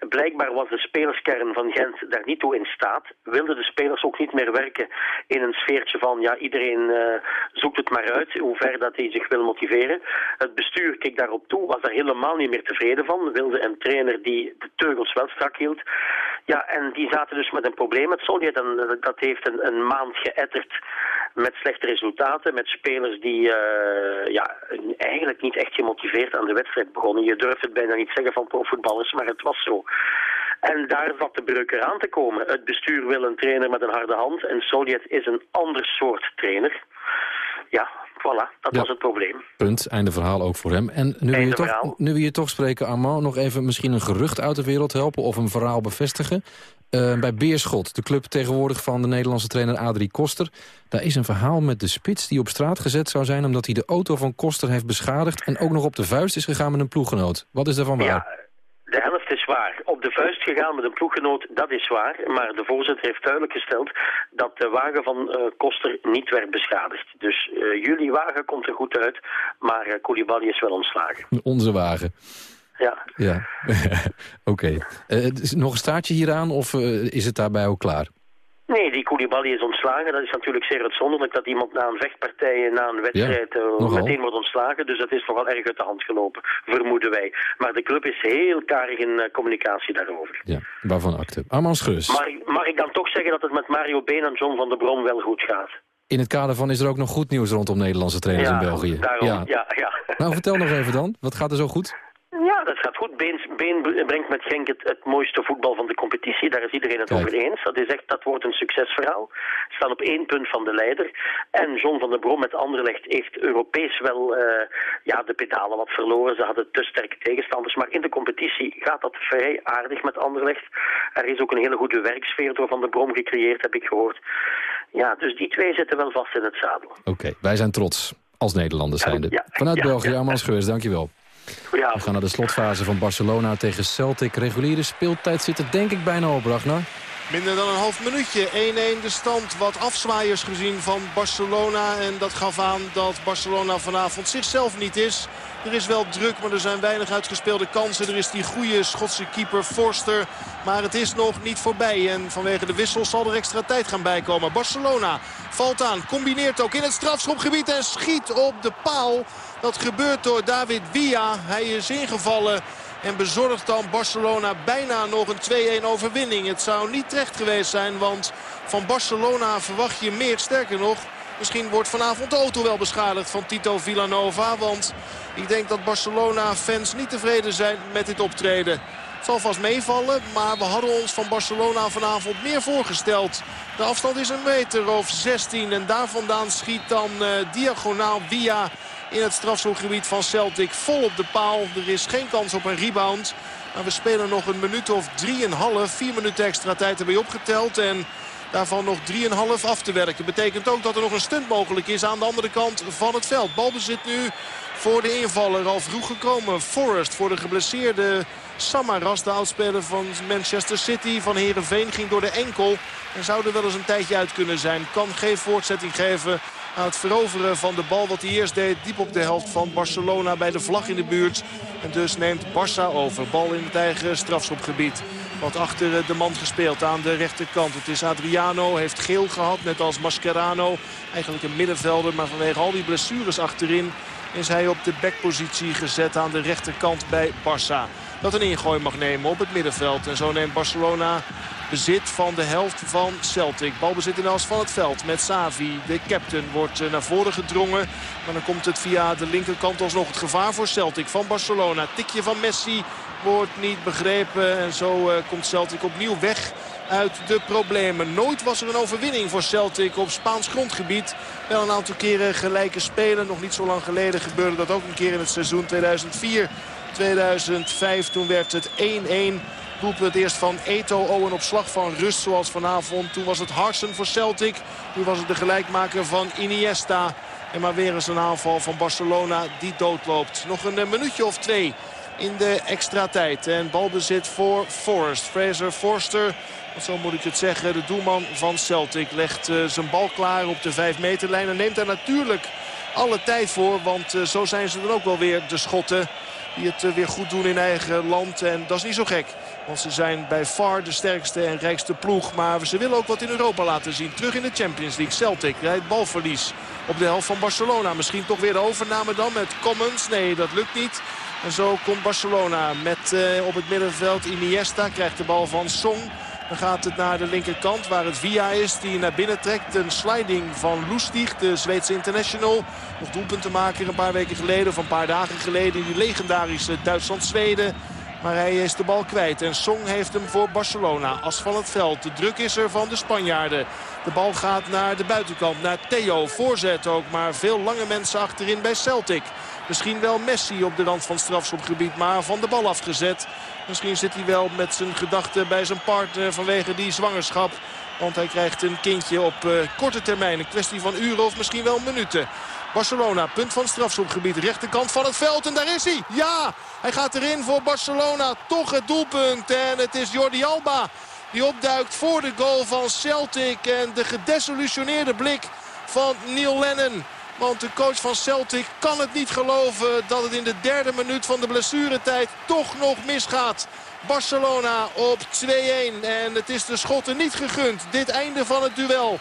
Blijkbaar was de spelerskern van Gent daar niet toe in staat. Wilden de spelers ook niet meer werken in een sfeertje van ja, iedereen eh, zoekt het maar uit, hoe ver dat hij zich wil motiveren. Het bestuur keek daarop toe, was daar helemaal niet meer tevreden van. Wilde een trainer die de teugels wel strak hield. Ja, en die zaten dus met een probleem met Soljet. En eh, dat heeft een, een maand geëtterd met slechte resultaten. Met spelers die eh, ja, eigenlijk niet echt gemotiveerd aan de wedstrijd begonnen. Je durft het bijna niet zeggen van profvoetballers, maar het was zo. En daar zat de breuk eraan te komen. Het bestuur wil een trainer met een harde hand. En Soljet is een ander soort trainer. Ja, voilà, dat Ja. was het probleem. Punt, einde verhaal ook voor hem. En nu we, je toch, nu we je toch spreken, Armand, nog even misschien een gerucht uit de wereld helpen... of een verhaal bevestigen. Eh, bij Beerschot, de club tegenwoordig van de Nederlandse trainer Adrie Koster... daar is een verhaal met de spits die op straat gezet zou zijn... omdat hij de auto van Koster heeft beschadigd... en ook nog op de vuist is gegaan met een ploeggenoot. Wat is daarvan waar? Ja, de helft is waar. Op de vuist gegaan met een ploeggenoot, dat is waar. Maar de voorzitter heeft duidelijk gesteld dat de wagen van eh, Koster niet werd beschadigd. Dus eh, jullie wagen komt er goed uit, maar eh Koulibaly is wel ontslagen. Onze wagen. Ja. Ja, oké. Is er nog een staartje hieraan of is het daarbij ook klaar? Nee, die Koulibaly is ontslagen. Dat is natuurlijk zeer uitzonderlijk dat iemand na een vechtpartij, na een wedstrijd, eh, meteen wordt ontslagen. Dus dat is wel erg uit de hand gelopen, vermoeden wij. Maar de club is heel karig in eh, communicatie daarover. Ja, waarvan acte. Armand Schus. Mag, ik- mag ik dan toch zeggen dat het met Mario Been en John van der Brom wel goed gaat? In het kader van is er ook nog goed nieuws rondom Nederlandse trainers in België. Daarom, ja. ja, Nou, vertel nog even dan. Wat gaat er zo goed? Ja, dat gaat goed. Been, Been brengt met Genk het, het mooiste voetbal van de competitie. Daar is iedereen het Kijk. over eens. Dat, is echt, dat wordt een succesverhaal. Ze staan op één punt van de leider. En John van der Brom met Anderlecht heeft Europees wel eh, ja, de pedalen wat verloren. Ze hadden te sterke tegenstanders. Maar in de competitie gaat dat vrij aardig met Anderlecht. Er is ook een hele goede werksfeer door Van der Brom gecreëerd, heb ik gehoord. Ja, dus die twee zitten wel vast in het zadel. Oké, wij zijn trots. Als Nederlanders zijnde. ja, Vanuit ja, België, ja. Armand Scheurs, dankjewel. We gaan naar de slotfase van Barcelona tegen Celtic. Reguliere speeltijd zit er denk ik bijna op, Ragnar. Minder dan een half minuutje. 1-1 de stand. Wat afzwaaiers gezien van Barcelona. En dat gaf aan dat Barcelona vanavond zichzelf niet is. Er is wel druk, maar er zijn weinig uitgespeelde kansen. Er is die goede Schotse keeper Forster. Maar het is nog niet voorbij. En vanwege de wissel zal er extra tijd gaan bijkomen. Barcelona valt aan, combineert ook in het strafschopgebied en schiet op de paal. Dat gebeurt door David Villa. Hij is ingevallen. En bezorgt dan Barcelona bijna nog een 2-1 overwinning. Het zou niet terecht geweest zijn, want van Barcelona verwacht je meer. Sterker nog, misschien wordt vanavond de auto wel beschadigd van Tito Villanova. Want ik denk dat Barcelona-fans niet tevreden zijn met dit optreden. Het zal vast meevallen, maar we hadden ons van Barcelona vanavond meer voorgesteld. De afstand is een meter of 16 en daar vandaan schiet dan eh, diagonaal via in het strafschopgebied van Celtic vol op de paal. Er is geen kans op een rebound. Maar we spelen nog een minuut of 3,5. 4 minuten extra tijd erbij opgeteld. En daarvan nog 3,5 af te werken. Betekent ook dat er nog een stunt mogelijk is aan de andere kant van het veld. Balbezit nu voor de invaller. Al vroeg gekomen. Forrest voor de geblesseerde Samaras. De oudspeler van Manchester City. Van Heerenveen ging door de enkel. En zou er wel eens een tijdje uit kunnen zijn. Kan geen voortzetting geven aan het veroveren van de bal. Wat hij eerst deed diep op de helft van Barcelona bij de vlag in de buurt. En dus neemt Barça over. Bal in het eigen strafschopgebied. Wat achter de man gespeeld aan de rechterkant. Het is Adriano, heeft geel gehad, net als Mascherano. Eigenlijk een middenvelder, maar vanwege al die blessures achterin... is hij op de backpositie gezet aan de rechterkant bij Barça. Dat een ingooi mag nemen op het middenveld. En zo neemt Barcelona bezit van de helft van Celtic. Balbezit in de helft van het veld met Savi. De captain wordt eh, naar voren gedrongen. Maar dan komt het via de linkerkant alsnog het gevaar voor Celtic van Barcelona. Tikje van Messi wordt niet begrepen. En zo eh, komt Celtic opnieuw weg uit de problemen. Nooit was er een overwinning voor Celtic op Spaans grondgebied. Wel een aantal keren gelijke spelen. Nog niet zo lang geleden gebeurde dat ook een keer in het seizoen 2004. 2005 toen werd het 1-1. Doelpunt eerst van Eto Owen op slag van rust zoals vanavond. Toen was het Harsen voor Celtic. Nu was het de gelijkmaker van Iniesta. En maar weer eens een aanval van Barcelona die doodloopt. Nog een minuutje of twee in de extra tijd. En balbezit voor Forrest. Fraser Forster, zo moet ik het zeggen, de doelman van Celtic... legt uh, zijn bal klaar op de 5 meterlijn en neemt daar natuurlijk alle tijd voor. Want uh, zo zijn ze dan ook wel weer de Schotten die het uh, weer goed doen in eigen land. En dat is niet zo gek. Want ze zijn bij far de sterkste en rijkste ploeg. Maar ze willen ook wat in Europa laten zien. Terug in de Champions League. Celtic rijdt balverlies op de helft van Barcelona. Misschien toch weer de overname dan met Commons. Nee, dat lukt niet. En zo komt Barcelona met uh, op het middenveld Iniesta. Krijgt de bal van Song. Dan gaat het naar de linkerkant waar het Via is die naar binnen trekt. Een sliding van Lustig, de Zweedse international. Nog doelpunten maken een paar weken geleden of een paar dagen geleden. Die legendarische Duitsland-Zweden. Maar hij is de bal kwijt. En Song heeft hem voor Barcelona. As van het veld. De druk is er van de Spanjaarden. De bal gaat naar de buitenkant. Naar Theo. Voorzet ook. Maar veel lange mensen achterin bij Celtic. Misschien wel Messi op de rand van strafschopgebied. Maar van de bal afgezet. Misschien zit hij wel met zijn gedachten bij zijn partner vanwege die zwangerschap. Want hij krijgt een kindje op uh, korte termijn. Een kwestie van uren of misschien wel minuten. Barcelona, punt van strafschopgebied. Rechterkant van het veld en daar is hij. Ja, hij gaat erin voor Barcelona. Toch het doelpunt. En het is Jordi Alba die opduikt voor de goal van Celtic. En de gedesillusioneerde blik van Neil Lennon. Want de coach van Celtic kan het niet geloven dat het in de derde minuut van de blessuretijd toch nog misgaat. Barcelona op 2-1 en het is de Schotten niet gegund. Dit einde van het duel.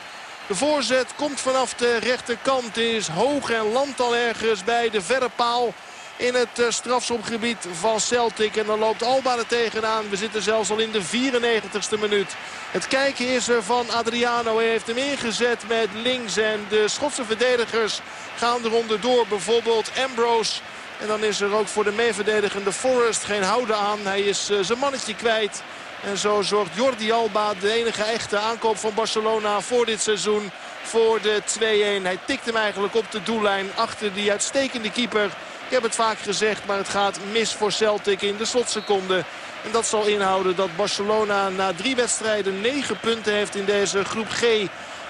De voorzet komt vanaf de rechterkant. Is hoog en landt al ergens bij de verre paal in het strafschopgebied van Celtic. En dan loopt Alba er tegenaan. We zitten zelfs al in de 94ste minuut. Het kijken is er van Adriano. Hij heeft hem ingezet met links. En de Schotse verdedigers gaan eronder door. Bijvoorbeeld Ambrose. En dan is er ook voor de meeverdedigende Forrest geen houden aan. Hij is uh, zijn mannetje kwijt. En zo zorgt Jordi Alba, de enige echte aankoop van Barcelona voor dit seizoen, voor de 2-1. Hij tikt hem eigenlijk op de doellijn achter die uitstekende keeper. Ik heb het vaak gezegd, maar het gaat mis voor Celtic in de slotseconde. En dat zal inhouden dat Barcelona na drie wedstrijden negen punten heeft in deze groep G.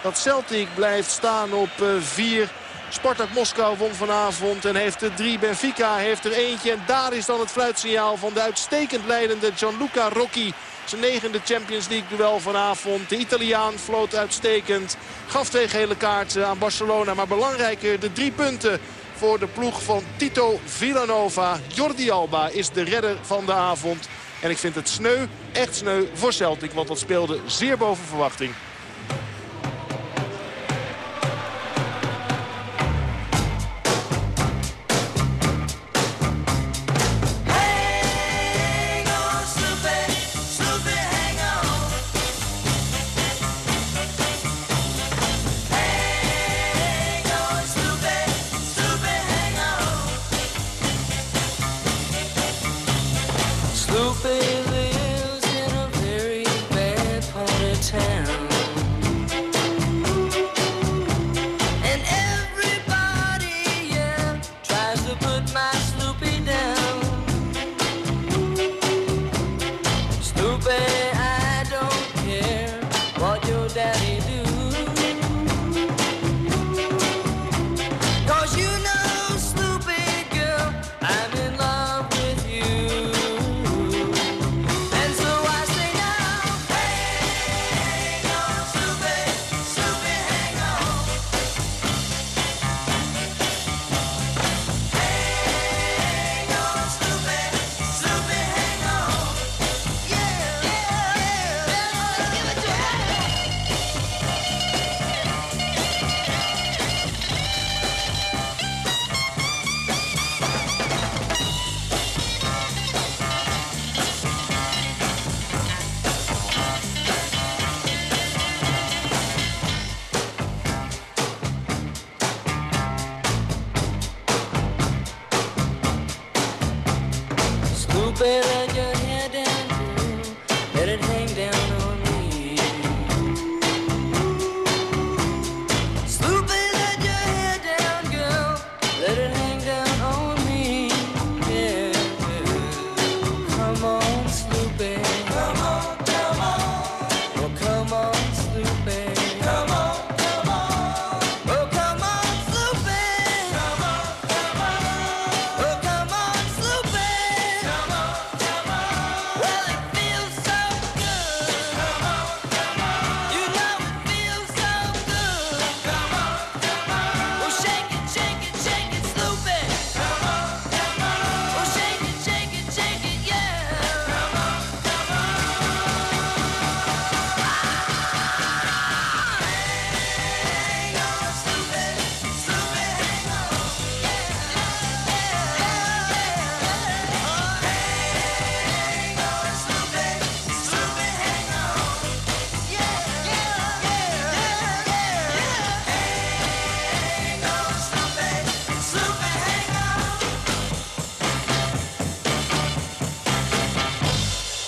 Dat Celtic blijft staan op uh, vier. Spartak Moskou won vanavond en heeft er drie. Benfica heeft er eentje. En daar is dan het fluitsignaal van de uitstekend leidende Gianluca Rocchi. Zijn negende Champions League duel vanavond. De Italiaan floot uitstekend. Gaf twee gele kaarten aan Barcelona. Maar belangrijker de drie punten voor de ploeg van Tito Villanova. Jordi Alba is de redder van de avond. En ik vind het sneu, echt sneu voor Celtic. Want dat speelde zeer boven verwachting.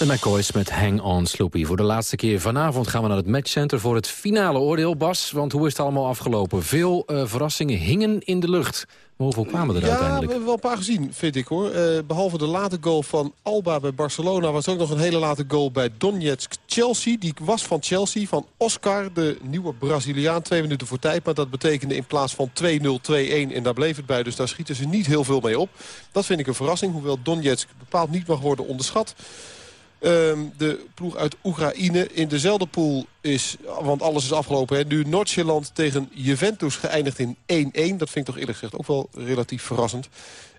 De McCoys met Hang On Sloopy. Voor de laatste keer vanavond gaan we naar het matchcenter voor het finale oordeel. Bas, want hoe is het allemaal afgelopen? Veel eh, verrassingen hingen in de lucht. Maar hoeveel kwamen er ja, uiteindelijk? we hebben wel een paar gezien, vind ik hoor. Eh, behalve de late goal van Alba bij Barcelona... was er ook nog een hele late goal bij Donetsk-Chelsea. Die was van Chelsea, van Oscar, de nieuwe Braziliaan. Twee minuten voor tijd, maar dat betekende in plaats van 2-0, 2-1. En daar bleef het bij, dus daar schieten ze niet heel veel mee op. Dat vind ik een verrassing, hoewel Donetsk bepaald niet mag worden onderschat. Ehm, de ploeg uit Oekraïne in dezelfde pool is, want alles is afgelopen. Hè, nu Noord-Ierland tegen Juventus geëindigd in 1-1. Dat vind ik toch eerlijk gezegd ook wel relatief verrassend.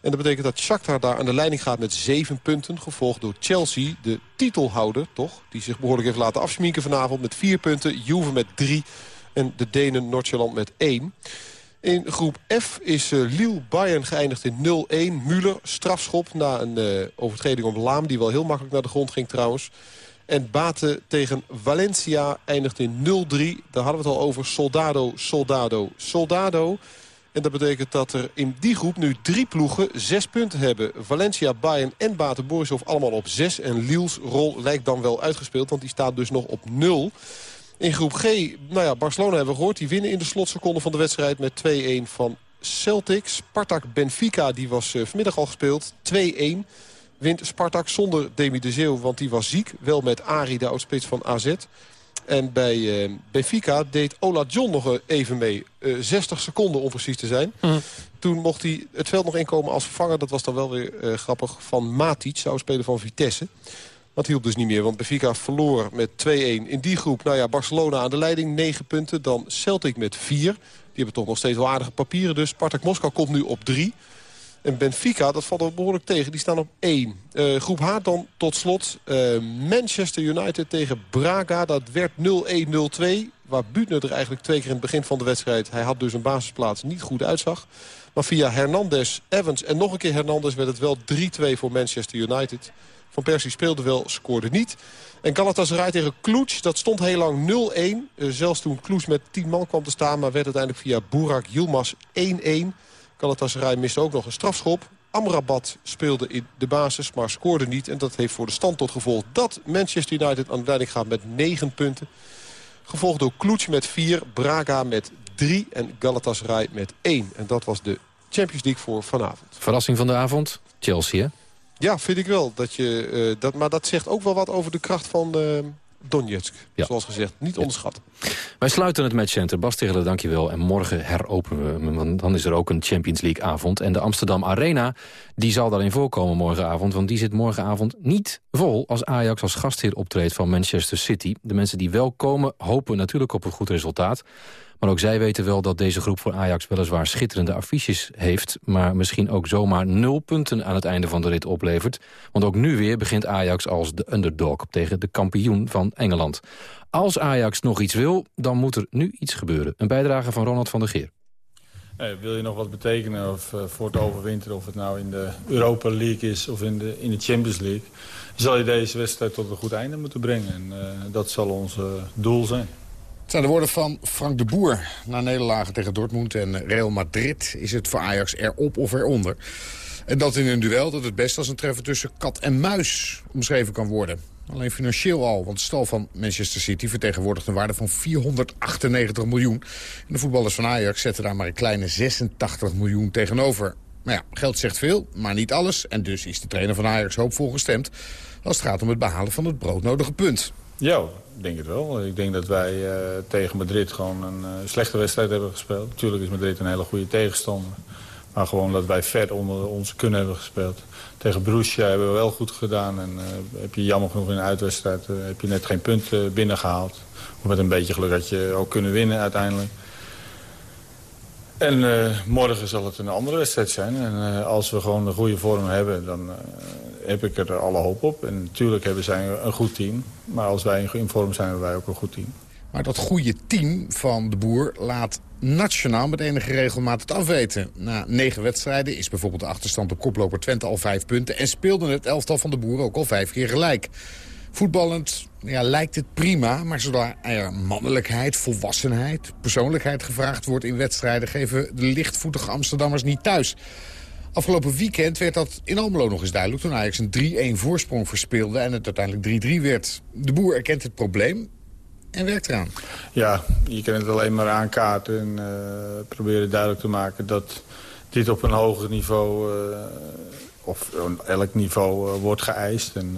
En dat betekent dat Shakhtar daar aan de leiding gaat met 7 punten. Gevolgd door Chelsea, de titelhouder toch. Die zich behoorlijk heeft laten afsminken vanavond met 4 punten. Juve met 3 en de Denen Noord-Ierland met 1. In groep F is uh, Lille Bayern geëindigd in 0-1. Müller strafschop na een uh, overtreding op Laam... die wel heel makkelijk naar de grond ging trouwens. En Bate tegen Valencia eindigt in 0-3. Daar hadden we het al over. Soldado, Soldado, Soldado. En dat betekent dat er in die groep nu drie ploegen zes punten hebben. Valencia, Bayern en Bate Borisov allemaal op zes. En Lille's rol lijkt dan wel uitgespeeld, want die staat dus nog op nul. In groep G, nou ja, Barcelona hebben we gehoord. Die winnen in de slotseconde van de wedstrijd met 2-1 van Celtic. Spartak Benfica, die was uh, vanmiddag al gespeeld. 2-1 wint Spartak zonder Demi de Zeeuw, want die was ziek. Wel met Ari, de oudspits van AZ. En bij uh, Benfica deed Ola John nog even mee. Uh, 60 seconden om precies te zijn. Mm. Toen mocht hij het veld nog inkomen als vervanger. Dat was dan wel weer uh, grappig. Van Matic, zou spelen van Vitesse. Dat hielp dus niet meer, want Benfica verloor met 2-1 in die groep. Nou ja, Barcelona aan de leiding, 9 punten. Dan Celtic met 4. Die hebben toch nog steeds wel aardige papieren. Dus Spartak Moskou komt nu op 3. En Benfica, dat valt er behoorlijk tegen, die staan op 1. Uh, groep H dan tot slot. Uh, Manchester United tegen Braga, dat werd 0-1-0-2. Waar Buutner er eigenlijk twee keer in het begin van de wedstrijd... hij had dus een basisplaats, niet goed uitzag. Maar via Hernandez, Evans en nog een keer Hernandez... werd het wel 3-2 voor Manchester United. Persie speelde wel, scoorde niet. En Galatasaray tegen Cluj, dat stond heel lang 0-1. Uh, zelfs toen Cluj met 10 man kwam te staan... maar werd uiteindelijk via Burak Yilmaz 1-1. Galatasaray miste ook nog een strafschop. Amrabat speelde in de basis, maar scoorde niet. En dat heeft voor de stand tot gevolg dat Manchester United aan de leiding gaat met 9 punten. Gevolgd door Cluj met 4, Braga met 3 en Galatasaray met 1. En dat was de Champions League voor vanavond. Verrassing van de avond, Chelsea hè? Ja, vind ik wel. Dat je, uh, dat, maar dat zegt ook wel wat over de kracht van uh, Donetsk. Ja. Zoals gezegd, niet onderschat. Wij sluiten het matchcenter. Bas Tegeler, dankjewel. En morgen heropenen we want dan is er ook een Champions League avond. En de Amsterdam Arena, die zal daarin voorkomen morgenavond. Want die zit morgenavond niet vol als Ajax als gastheer optreedt van Manchester City. De mensen die wel komen hopen natuurlijk op een goed resultaat. Maar ook zij weten wel dat deze groep voor Ajax weliswaar schitterende affiches heeft... maar misschien ook zomaar nul punten aan het einde van de rit oplevert. Want ook nu weer begint Ajax als de underdog tegen de kampioen van Engeland. Als Ajax nog iets wil, dan moet er nu iets gebeuren. Een bijdrage van Ronald van der Geer. Wil je nog wat betekenen of, uh, voor het overwinteren... of het nou in de Europa League is of in de, in de Champions League... zal je deze wedstrijd tot een goed einde moeten brengen. En uh, dat zal ons doel zijn. Zijn de woorden van Frank de Boer. Na nederlagen tegen Dortmund en Real Madrid is het voor Ajax erop of eronder. En dat in een duel dat het best als een treffer tussen kat en muis omschreven kan worden. Alleen financieel al, want de stal van Manchester City vertegenwoordigt een waarde van 498 miljoen. En de voetballers van Ajax zetten daar maar een kleine 86 miljoen tegenover. Maar ja, geld zegt veel, maar niet alles. En dus is de trainer van Ajax hoopvol gestemd als het gaat om het behalen van het broodnodige punt. Ik denk het wel. Ik denk dat wij uh, tegen Madrid gewoon een uh, slechte wedstrijd hebben gespeeld. Natuurlijk is Madrid een hele goede tegenstander. Maar gewoon dat wij ver onder onze kunnen hebben gespeeld. Tegen Borussia hebben we wel goed gedaan. En uh, heb je jammer genoeg in de uitwedstrijd heb je net geen punt binnengehaald. Met een beetje geluk had je ook kunnen winnen uiteindelijk. En uh, morgen zal het een andere wedstrijd zijn. En uh, als we gewoon een goede vorm hebben, dan uh, heb ik er alle hoop op. En natuurlijk hebben zij een goed team. Maar als wij in vorm zijn, hebben wij ook een goed team. Maar dat goede team van de Boer laat nationaal met enige regelmaat het afweten. Na negen wedstrijden is bijvoorbeeld de achterstand op koploper Twente al vijf punten... en speelde het elftal van de Boer ook al vijf keer gelijk. Voetballend ja, lijkt het prima, maar zodra er mannelijkheid, volwassenheid, persoonlijkheid gevraagd wordt in wedstrijden... geven de lichtvoetige Amsterdammers niet thuis. Afgelopen weekend werd dat in Almelo nog eens duidelijk... toen Ajax een 3-1 voorsprong verspeelde en het uiteindelijk 3-3 werd. De boer erkent het probleem en werkt eraan. Ja, je kan het alleen maar aankaarten en uh, proberen duidelijk te maken... dat dit op een hoger niveau, uh, of elk niveau, wordt geëist. En,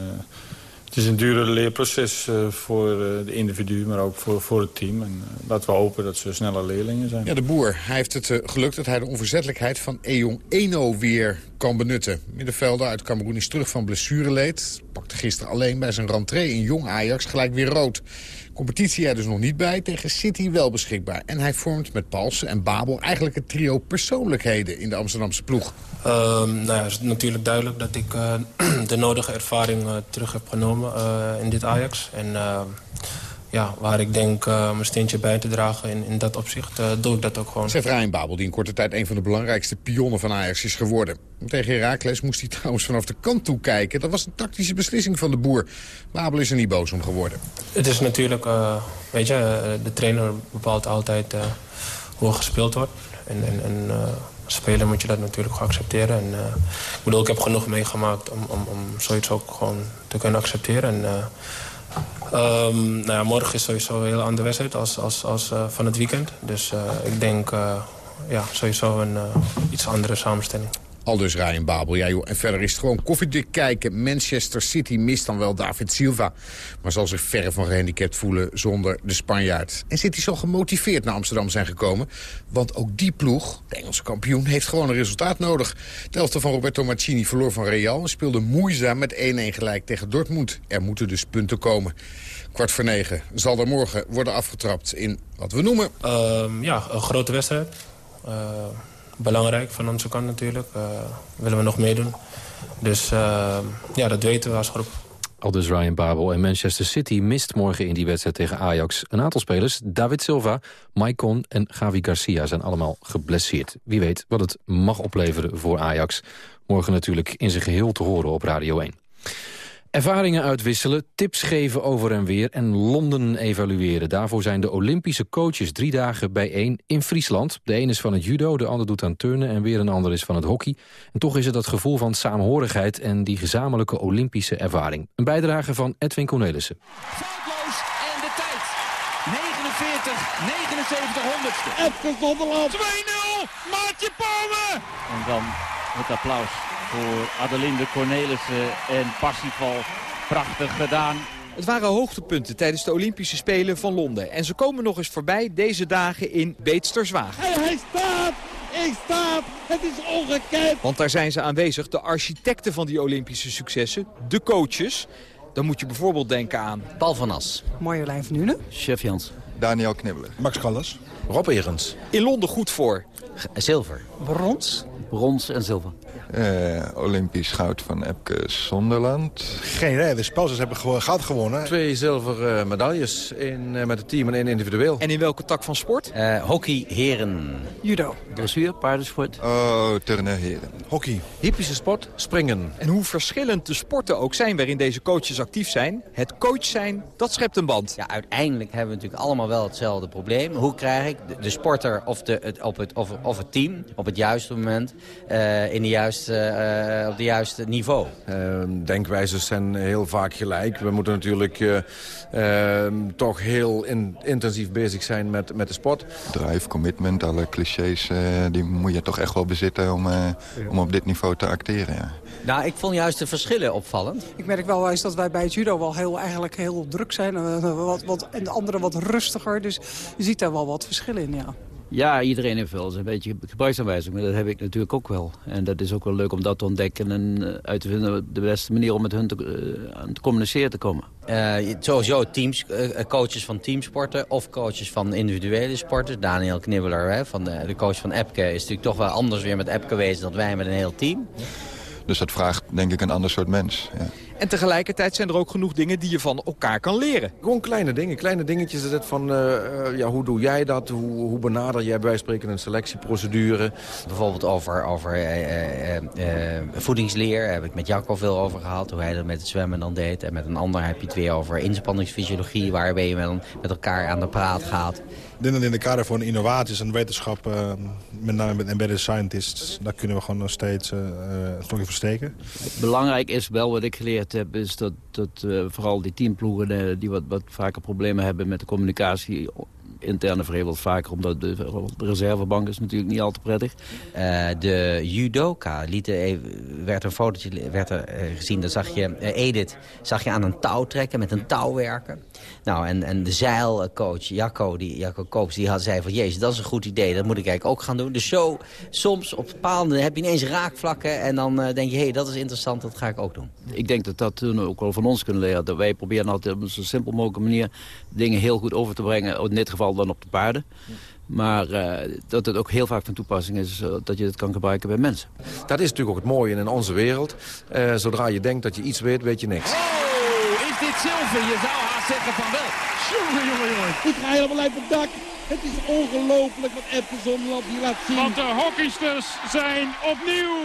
het is een dure leerproces uh, voor uh, de individu, maar ook voor, voor het team. En uh, laten we hopen dat ze snelle leerlingen zijn. Ja, de boer. Hij heeft het gelukt dat hij de onverzettelijkheid van Ejong Eno weer kan benutten. Middenvelder uit Cameroen is terug van blessureleed. Pakte gisteren alleen bij zijn rentree in Jong Ajax gelijk weer rood. Competitie er dus nog niet bij, tegen City wel beschikbaar. En hij vormt met Palsen en Babel eigenlijk het trio persoonlijkheden in de Amsterdamse ploeg. Um, nou ja, het is natuurlijk duidelijk dat ik uh, de nodige ervaring uh, terug heb genomen uh, in dit Ajax. En ja, waar ik denk mijn steentje bij te dragen in, in dat opzicht, doe ik dat ook gewoon. Zegt Ryan Babel, die in korte tijd een van de belangrijkste pionnen van Ajax is geworden. Tegen Heracles moest hij trouwens vanaf de kant toe kijken. Dat was een tactische beslissing van de boer. Babel is er niet boos om geworden. Het is natuurlijk, weet je, de trainer bepaalt altijd hoe er gespeeld wordt. En, en, en als speler moet je dat natuurlijk gewoon accepteren. En, uh, ik bedoel, ik heb genoeg meegemaakt om, om, om zoiets ook gewoon te kunnen accepteren. En, uh, um, nou morgen is sowieso een heel andere wedstrijd als, als, als uh, van het weekend. Dus ik denk ja, sowieso een iets andere samenstelling. Aldus Ryan Babel. Ja. En verder is het gewoon koffiedik kijken. Manchester City mist dan wel David Silva. Maar zal zich verre van gehandicapt voelen zonder de Spanjaard. En City zal gemotiveerd naar Amsterdam zijn gekomen. Want ook die ploeg, de Engelse kampioen, heeft gewoon een resultaat nodig. De elfte van Roberto Mancini verloor van Real... en speelde moeizaam met 1-1 gelijk tegen Dortmund. Er moeten dus punten komen. Kwart voor negen zal er morgen worden afgetrapt in wat we noemen... Uh, ja, een grote wedstrijd. Uh belangrijk van onze kant natuurlijk. Uh, willen we nog meedoen. Dus uh, ja, dat weten we als groep. Aldus Ryan Babel en Manchester City mist morgen in die wedstrijd tegen Ajax. Een aantal spelers, David Silva, Maicon en Gavi Garcia zijn allemaal geblesseerd. Wie weet wat het mag opleveren voor Ajax. Morgen natuurlijk in zijn geheel te horen op Radio 1. Ervaringen uitwisselen, tips geven over en weer en Londen evalueren. Daarvoor zijn de Olympische coaches drie dagen bijeen in Friesland. De een is van het judo, de ander doet aan turnen en weer een ander is van het hockey. En toch is het dat gevoel van saamhorigheid en die gezamenlijke Olympische ervaring. Een bijdrage van Edwin Cornelissen. Foutloos en de tijd. 49, 79 honderdste. Zonderland. 2-0, Maartje Pauwen. En dan het applaus voor Adelinde Cornelissen en Parsifal. Prachtig gedaan. Het waren hoogtepunten tijdens de Olympische Spelen van Londen. En ze komen nog eens voorbij deze dagen in Beetsterswaag. Hij, hij staat! Ik sta! Het is ongekend! Want daar zijn ze aanwezig, de architecten van die Olympische successen, de coaches. Dan moet je bijvoorbeeld denken aan... Paul van As. Marjolein van Nuenen. Chef Jans. Daniel Knibbeler. Max Callas. Rob Erens. In Londen goed voor. Zilver. Brons. Brons en zilver. Uh, Olympisch goud van Epke Zonderland. Geen rijders. Pauzes hebben gewoon goud gewonnen. Twee zilveren uh, medailles in, uh, met het team en één individueel. En in welke tak van sport? hockey, heren. Judo. Dressuur, paardensport. Oh, turnen, heren. Hockey. Hippische sport, springen. En hoe verschillend de sporten ook zijn waarin deze coaches actief zijn... het coach zijn, dat schept een band. Ja, uiteindelijk hebben we natuurlijk allemaal wel hetzelfde probleem. Hoe krijg ik de, de sporter of, de, het, op het, of, of het team op het juiste moment... in de juiste uh, op het juiste niveau. Uh, denkwijzes zijn heel vaak gelijk. We moeten natuurlijk uh, uh, toch heel in, intensief bezig zijn met, met de sport. Drive, commitment, alle clichés, eh, die moet je toch echt wel bezitten om, om op dit niveau te acteren. Ja. Nou, ik vond juist de verschillen opvallend. Ik merk wel eens dat wij bij het judo wel heel, eigenlijk heel druk zijn. Wat, wat, en de anderen wat rustiger. Dus je ziet daar wel wat verschillen in, ja. Ja, iedereen heeft wel eens een beetje gebruiksaanwijzing. Maar dat heb ik natuurlijk ook wel. En dat is ook wel leuk om dat te ontdekken... en uit te vinden de beste manier om met hun te, uh, te communiceren te komen. Uh, sowieso teams, uh, coaches van teamsporten of coaches van individuele sporten. Daniel Knibbeler, hè, van de, de coach van Epke... is natuurlijk toch wel anders weer met Epke wezen dan wij met een heel team. Dus dat vraagt denk ik een ander soort mens. Ja. En tegelijkertijd zijn er ook genoeg dingen die je van elkaar kan leren. Gewoon kleine dingen, kleine dingetjes. Dat van, uh, ja, hoe doe jij dat? Hoe, hoe benader jij bij spreken een selectieprocedure? Bijvoorbeeld over, over uh, uh, voedingsleer. Daar heb ik met Jacco veel over gehad. Hoe hij dat met het zwemmen dan deed. En met een ander heb je het weer over inspanningsfysiologie. Waarbij je met, met elkaar aan de praat gaat. Denk in de kader van innovaties en wetenschap, eh, met name met embedded scientists, daar kunnen we gewoon nog steeds eh, eh, een stokje versteken. Belangrijk is wel wat ik geleerd heb, is dat, dat eh, vooral die teamploegen eh, die wat, wat vaker problemen hebben met de communicatie interne verheveld vaker, omdat de, de reservebank is natuurlijk niet al te prettig. Eh, de judoka liet er werd een fotootje werd er, eh, gezien. Daar zag je eh, Edith zag je aan een touw trekken, met een touw werken. Nou, en, en de zeilcoach Jacco, die, Jacco Koops, die had, zei van... Jezus, dat is een goed idee, dat moet ik eigenlijk ook gaan doen. Dus zo, soms op bepaalde heb je ineens raakvlakken... en dan denk je, hé, hey, dat is interessant, dat ga ik ook doen. Ik denk dat dat toen ook wel van ons kunnen leren. Dat wij proberen altijd op zo simpel mogelijke manier dingen heel goed over te brengen. In dit geval dan op de paarden. Maar uh, dat het ook heel vaak van toepassing is uh, dat je het kan gebruiken bij mensen. Dat is natuurlijk ook het mooie in onze wereld. Uh, zodra je denkt dat je iets weet, weet je niks. Oh, is dit zilver? Je zou haast zeggen van wel. Jongen, jongen, jongen. Ik ga helemaal uit het dak. Het is ongelooflijk wat Epperson hier laat zien. Want de hockeysters zijn opnieuw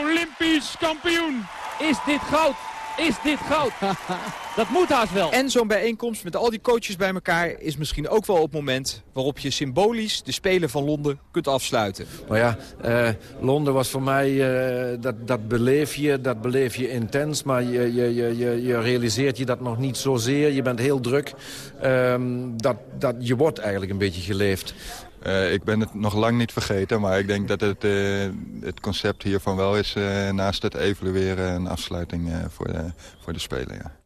Olympisch kampioen. Is dit goud? Is dit goud? Dat moet haast wel. En zo'n bijeenkomst met al die coaches bij elkaar is misschien ook wel het moment waarop je symbolisch de Spelen van Londen kunt afsluiten. Nou ja, uh, Londen was voor mij, uh, dat, dat beleef je, dat beleef je intens, maar je, je, je, je realiseert je dat nog niet zozeer. Je bent heel druk. Um, dat, dat, je wordt eigenlijk een beetje geleefd. Uh, ik ben het nog lang niet vergeten, maar ik denk dat het, uh, het concept hiervan wel is... Uh, naast het evalueren een afsluiting voor, de, voor de Spelen. Ja.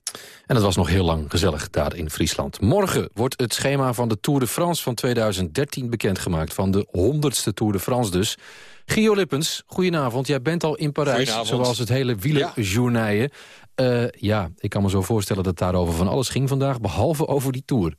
En het was nog heel lang gezellig daar in Friesland. Morgen wordt het schema van de Tour de France van 2013 bekendgemaakt. Van de 100ste Tour de France dus. Gio Lippens, goedenavond. Jij bent al in Parijs, zoals het hele wielerjournaille. Ja. ja, ik kan me zo voorstellen dat daarover van alles ging vandaag... behalve over die Tour.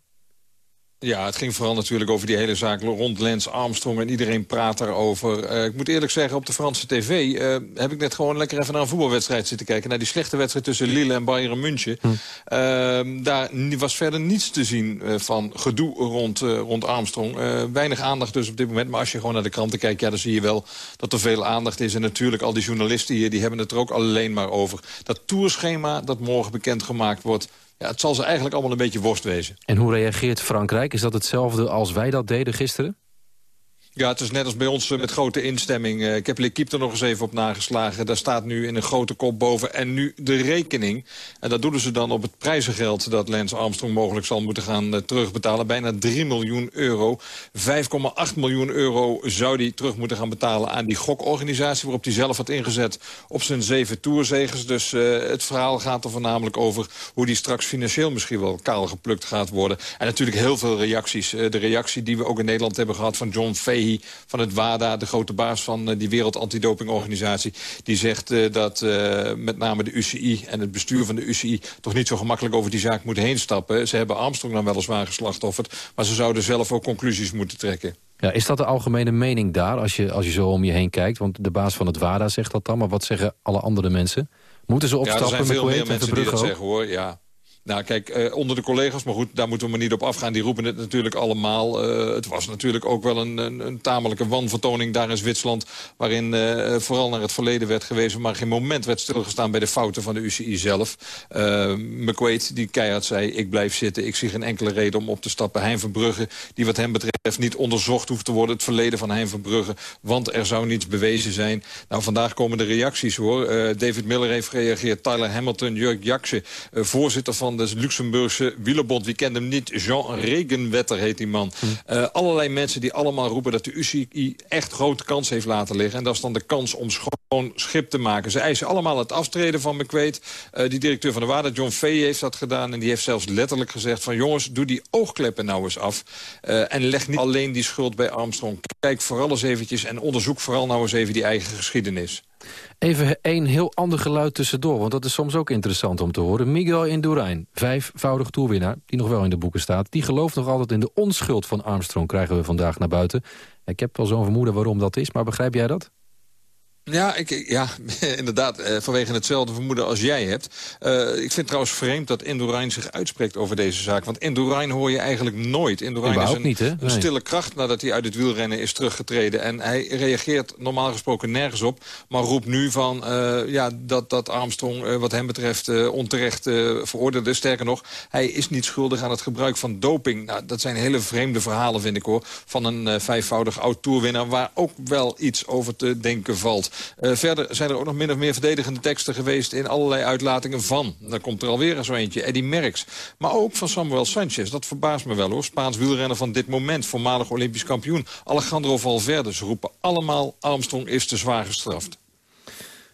Ja, het ging vooral natuurlijk over die hele zaak rond Lance Armstrong. En iedereen praat daarover. Uh, ik moet eerlijk zeggen, op de Franse tv uh, heb ik net gewoon lekker even naar een voetbalwedstrijd zitten kijken. Naar die slechte wedstrijd tussen Lille en Bayern München. Hm. Uh, daar was verder niets te zien van gedoe rond, rond Armstrong. weinig aandacht dus op dit moment. Maar als je gewoon naar de kranten kijkt, ja, dan zie je wel dat er veel aandacht is. En natuurlijk al die journalisten hier, die hebben het er ook alleen maar over. Dat tourschema dat morgen bekendgemaakt wordt... Ja, het zal ze eigenlijk allemaal een beetje worst wezen. En hoe reageert Frankrijk? Is dat hetzelfde als wij dat deden gisteren? Ja, het is net als bij ons met grote instemming. ik heb L'Equipe er nog eens even op nageslagen. Daar staat nu in een grote kop boven. En nu de rekening. En dat doen ze dan op het prijzengeld dat Lance Armstrong mogelijk zal moeten gaan uh, terugbetalen. Bijna 3 miljoen euro. 5,8 miljoen euro zou hij terug moeten gaan betalen aan die gokorganisatie... waarop hij zelf had ingezet op zijn zeven toerzegers. Dus het verhaal gaat er voornamelijk over hoe die straks financieel misschien wel kaal geplukt gaat worden. En natuurlijk heel veel reacties. De reactie die we ook in Nederland hebben gehad van John Fahey van het WADA, de grote baas van uh, die Wereld Antidopingorganisatie... die zegt uh, dat uh, met name de UCI en het bestuur van de UCI... toch niet zo gemakkelijk over die zaak moeten heen stappen. Ze hebben Armstrong dan weliswaar geslachtofferd... maar ze zouden zelf ook conclusies moeten trekken. Ja, is dat de algemene mening daar, als je, als je zo om je heen kijkt? Want de baas van het WADA zegt dat dan, maar wat zeggen alle andere mensen? Moeten ze opstappen ja, er zijn veel met meer mensen die dat zeggen, hoor. Ja. Nou, kijk, uh, onder de collega's, maar goed, daar moeten we maar niet op afgaan. Die roepen het natuurlijk allemaal. Uh, het was natuurlijk ook wel een, een, een, tamelijke wanvertoning daar in Zwitserland... waarin uh, vooral naar het verleden werd gewezen... maar geen moment werd stilgestaan bij de fouten van de UCI zelf. McQuaid, die keihard zei, ik blijf zitten. Ik zie geen enkele reden om op te stappen. Hein Verbrugge, die wat hem betreft niet onderzocht hoeft te worden... het verleden van Hein Verbrugge, want er zou niets bewezen zijn. Nou, vandaag komen de reacties, hoor. David Miller heeft gereageerd, Tyler Hamilton, Jurk Jakse... voorzitter van de Luxemburgse wielerbond. Wie kent hem niet? Jean Regenwetter heet die man. Hm. Uh, allerlei mensen die allemaal roepen dat de UCI echt grote kans heeft laten liggen. En dat is dan de kans om schoon schip te maken. Ze eisen allemaal het aftreden van McQuaid. Uh, die directeur van de WADA, John Fay, heeft dat gedaan. En die heeft zelfs letterlijk gezegd van... jongens, doe die oogkleppen nou eens af. Uh, en leg niet alleen die schuld bij Armstrong. Kijk vooral eens eventjes en onderzoek vooral nou eens even die eigen geschiedenis. Even een heel ander geluid tussendoor, want dat is soms ook interessant om te horen. Miguel Indurain, vijfvoudig toerwinnaar, die nog wel in de boeken staat... die gelooft nog altijd in de onschuld van Armstrong, krijgen we vandaag naar buiten. Ik heb wel zo'n vermoeden waarom dat is, maar begrijp jij dat? Ja, ik, ja inderdaad, eh, vanwege hetzelfde vermoeden als jij hebt. Uh, ik vind trouwens vreemd dat Indurain zich uitspreekt over deze zaak. Want Indurain hoor je eigenlijk nooit. Indurain is een, niet, hè? een stille kracht nadat hij uit het wielrennen is teruggetreden. En hij reageert normaal gesproken nergens op. Maar roept nu van uh, ja, dat, dat Armstrong wat hem betreft onterecht veroordeelde. Sterker nog, hij is niet schuldig aan het gebruik van doping. Nou, dat zijn hele vreemde verhalen, vind ik hoor. Van een vijfvoudig oud-tourwinnaar waar ook wel iets over te denken valt. Uh, verder zijn er ook nog min of meer verdedigende teksten geweest... in allerlei uitlatingen van. Dan komt er alweer zo eentje, Eddie Merckx. Maar ook van Samuel Sanchez, dat verbaast me wel hoor. Spaans wielrenner van dit moment, voormalig Olympisch kampioen. Alejandro Valverde, ze roepen allemaal... Armstrong is te zwaar gestraft.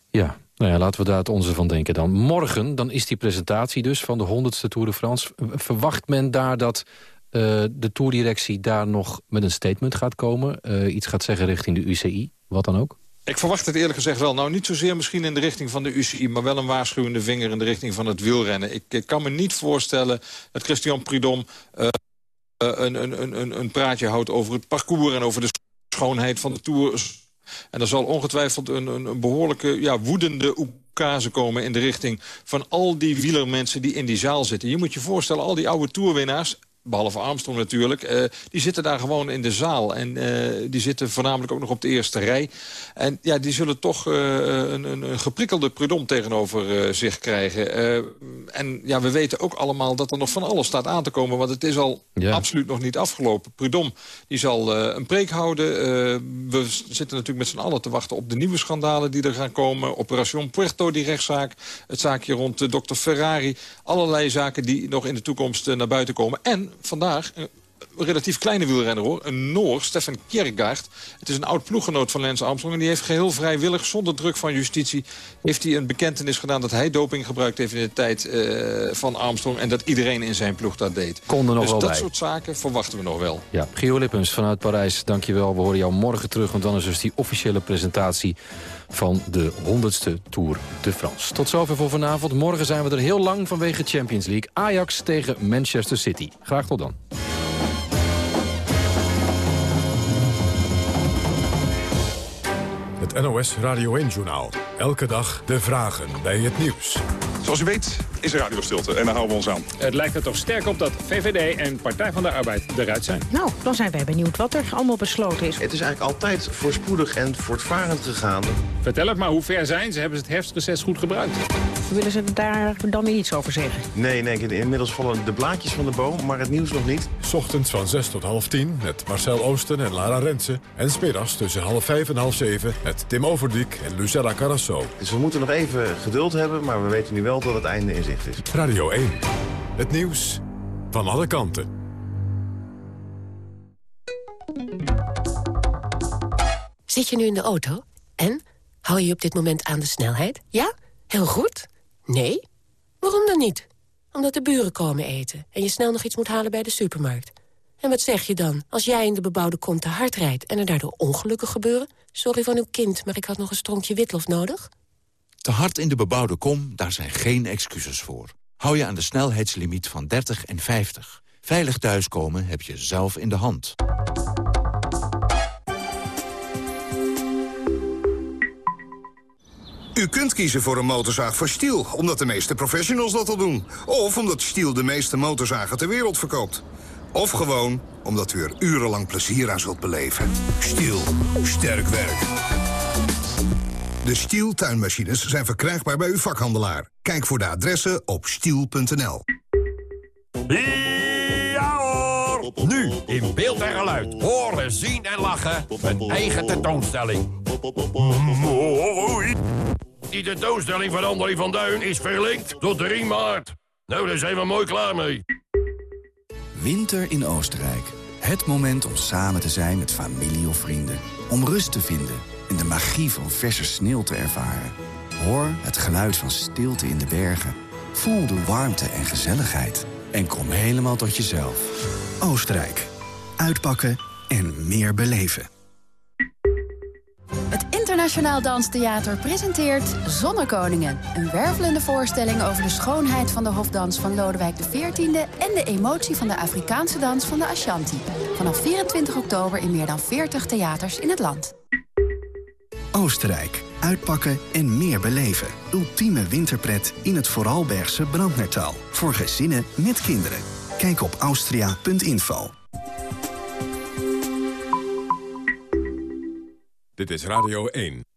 Ja, nou ja, laten we daar het onze van denken dan. Morgen dan is die presentatie dus van de 100ste Tour de France. Verwacht men daar dat uh, de toerdirectie daar nog met een statement gaat komen? Uh, iets gaat zeggen richting de UCI, wat dan ook? Ik verwacht het eerlijk gezegd wel. Nou, niet zozeer misschien in de richting van de UCI... maar wel een waarschuwende vinger in de richting van het wielrennen. Ik, ik kan me niet voorstellen dat Christian Prudhomme... Uh, een, een, een, een praatje houdt over het parcours... en over de schoonheid van de Tour. En er zal ongetwijfeld een, een, behoorlijke ja, woedende oekase komen... in de richting van al die wielermensen die in die zaal zitten. Je moet je voorstellen, al die oude toerwinnaars behalve Armstrong natuurlijk, uh, die zitten daar gewoon in de zaal. En uh, die zitten voornamelijk ook nog op de eerste rij. En ja, die zullen toch uh, een, een, geprikkelde Prudom tegenover zich krijgen. en ja, we weten ook allemaal dat er nog van alles staat aan te komen. Want het is al ja. absoluut nog niet afgelopen. Prudom die zal een preek houden. we zitten natuurlijk met z'n allen te wachten op de nieuwe schandalen die er gaan komen. Operation Puerto, die rechtszaak. Het zaakje rond Dr. Ferrari. Allerlei zaken die nog in de toekomst naar buiten komen. En vandaag een relatief kleine wielrenner hoor. Een Noor, Stefan Kiergaard. Het is een oud ploeggenoot van Lance Armstrong. En die heeft geheel vrijwillig, zonder druk van justitie... heeft hij een bekentenis gedaan dat hij doping gebruikt heeft... in de tijd uh, van Armstrong. En dat iedereen in zijn ploeg dat deed. Kon er nog dus wel dat bij. soort zaken verwachten we nog wel. Ja, Gio Lippens vanuit Parijs, dankjewel. We horen jou morgen terug, want dan is dus die officiële presentatie van de 100ste Tour de France. Tot zover voor vanavond. Morgen zijn we er heel lang vanwege Champions League. Ajax tegen Manchester City. Graag tot dan. Het NOS Radio 1-journaal. Elke dag de vragen bij het nieuws. Zoals u weet is er radiostilte en daar houden we ons aan. Het lijkt er toch sterk op dat VVD en Partij van de Arbeid eruit zijn. Nou, dan zijn wij benieuwd wat er allemaal besloten is. Het is eigenlijk altijd voorspoedig en voortvarend gegaan. Vertel het maar, hoe ver zijn ze? Hebben ze het herfstreces goed gebruikt? Willen ze daar dan weer iets over zeggen? Nee, nee, inmiddels vallen de blaadjes van de boom, maar het nieuws nog niet. Ochtends van 6 tot half 10 met Marcel Oosten en Lara Rensen. En smiddags tussen half 5 en half 7 met Tim Overdiek en Lucella Carrasso. Dus we moeten nog even geduld hebben, maar we weten nu wel dat het einde in zicht is. Radio 1. Het nieuws van alle kanten. Zit je nu in de auto? En? Hou je op dit moment aan de snelheid? Ja? Heel goed? Nee? Waarom dan niet? Omdat de buren komen eten en je snel nog iets moet halen bij de supermarkt. En wat zeg je dan als jij in de bebouwde kom te hard rijdt... en er daardoor ongelukken gebeuren? Sorry van uw kind, maar ik had nog een stronkje witlof nodig. Te hard in de bebouwde kom, daar zijn geen excuses voor. Hou je aan de snelheidslimiet van 30 en 50. Veilig thuiskomen heb je zelf in de hand. U kunt kiezen voor een motorzaag van Stiel, omdat de meeste professionals dat al doen. Of omdat Stiel de meeste motorzagen ter wereld verkoopt. Of gewoon omdat u er urenlang plezier aan zult beleven. Stiel, sterk werk. De Stiel tuinmachines zijn verkrijgbaar bij uw vakhandelaar. Kijk voor de adressen op stiel.nl. Ja hoor! Nu in beeld en geluid. Horen, zien en lachen. Een eigen tentoonstelling. Mooi! Die tentoonstelling van André van Duin is verlinkt tot 3 maart. Nou, daar zijn we mooi klaar mee. Winter in Oostenrijk. Het moment om samen te zijn met familie of vrienden. Om rust te vinden en de magie van verse sneeuw te ervaren. Hoor het geluid van stilte in de bergen. Voel de warmte en gezelligheid. En kom helemaal tot jezelf. Oostenrijk. Uitpakken en meer beleven. Internationaal Danstheater presenteert Zonnekoningen. Een wervelende voorstelling over de schoonheid van de hofdans van Lodewijk XIV... en de emotie van de Afrikaanse dans van de Ashanti. Vanaf 24 oktober in meer dan 40 theaters in het land. Oostenrijk. uitpakken en meer beleven. Ultieme winterpret in het Vooralbergse Brandnertal. Voor gezinnen met kinderen. Kijk op austria.info. Dit is Radio 1.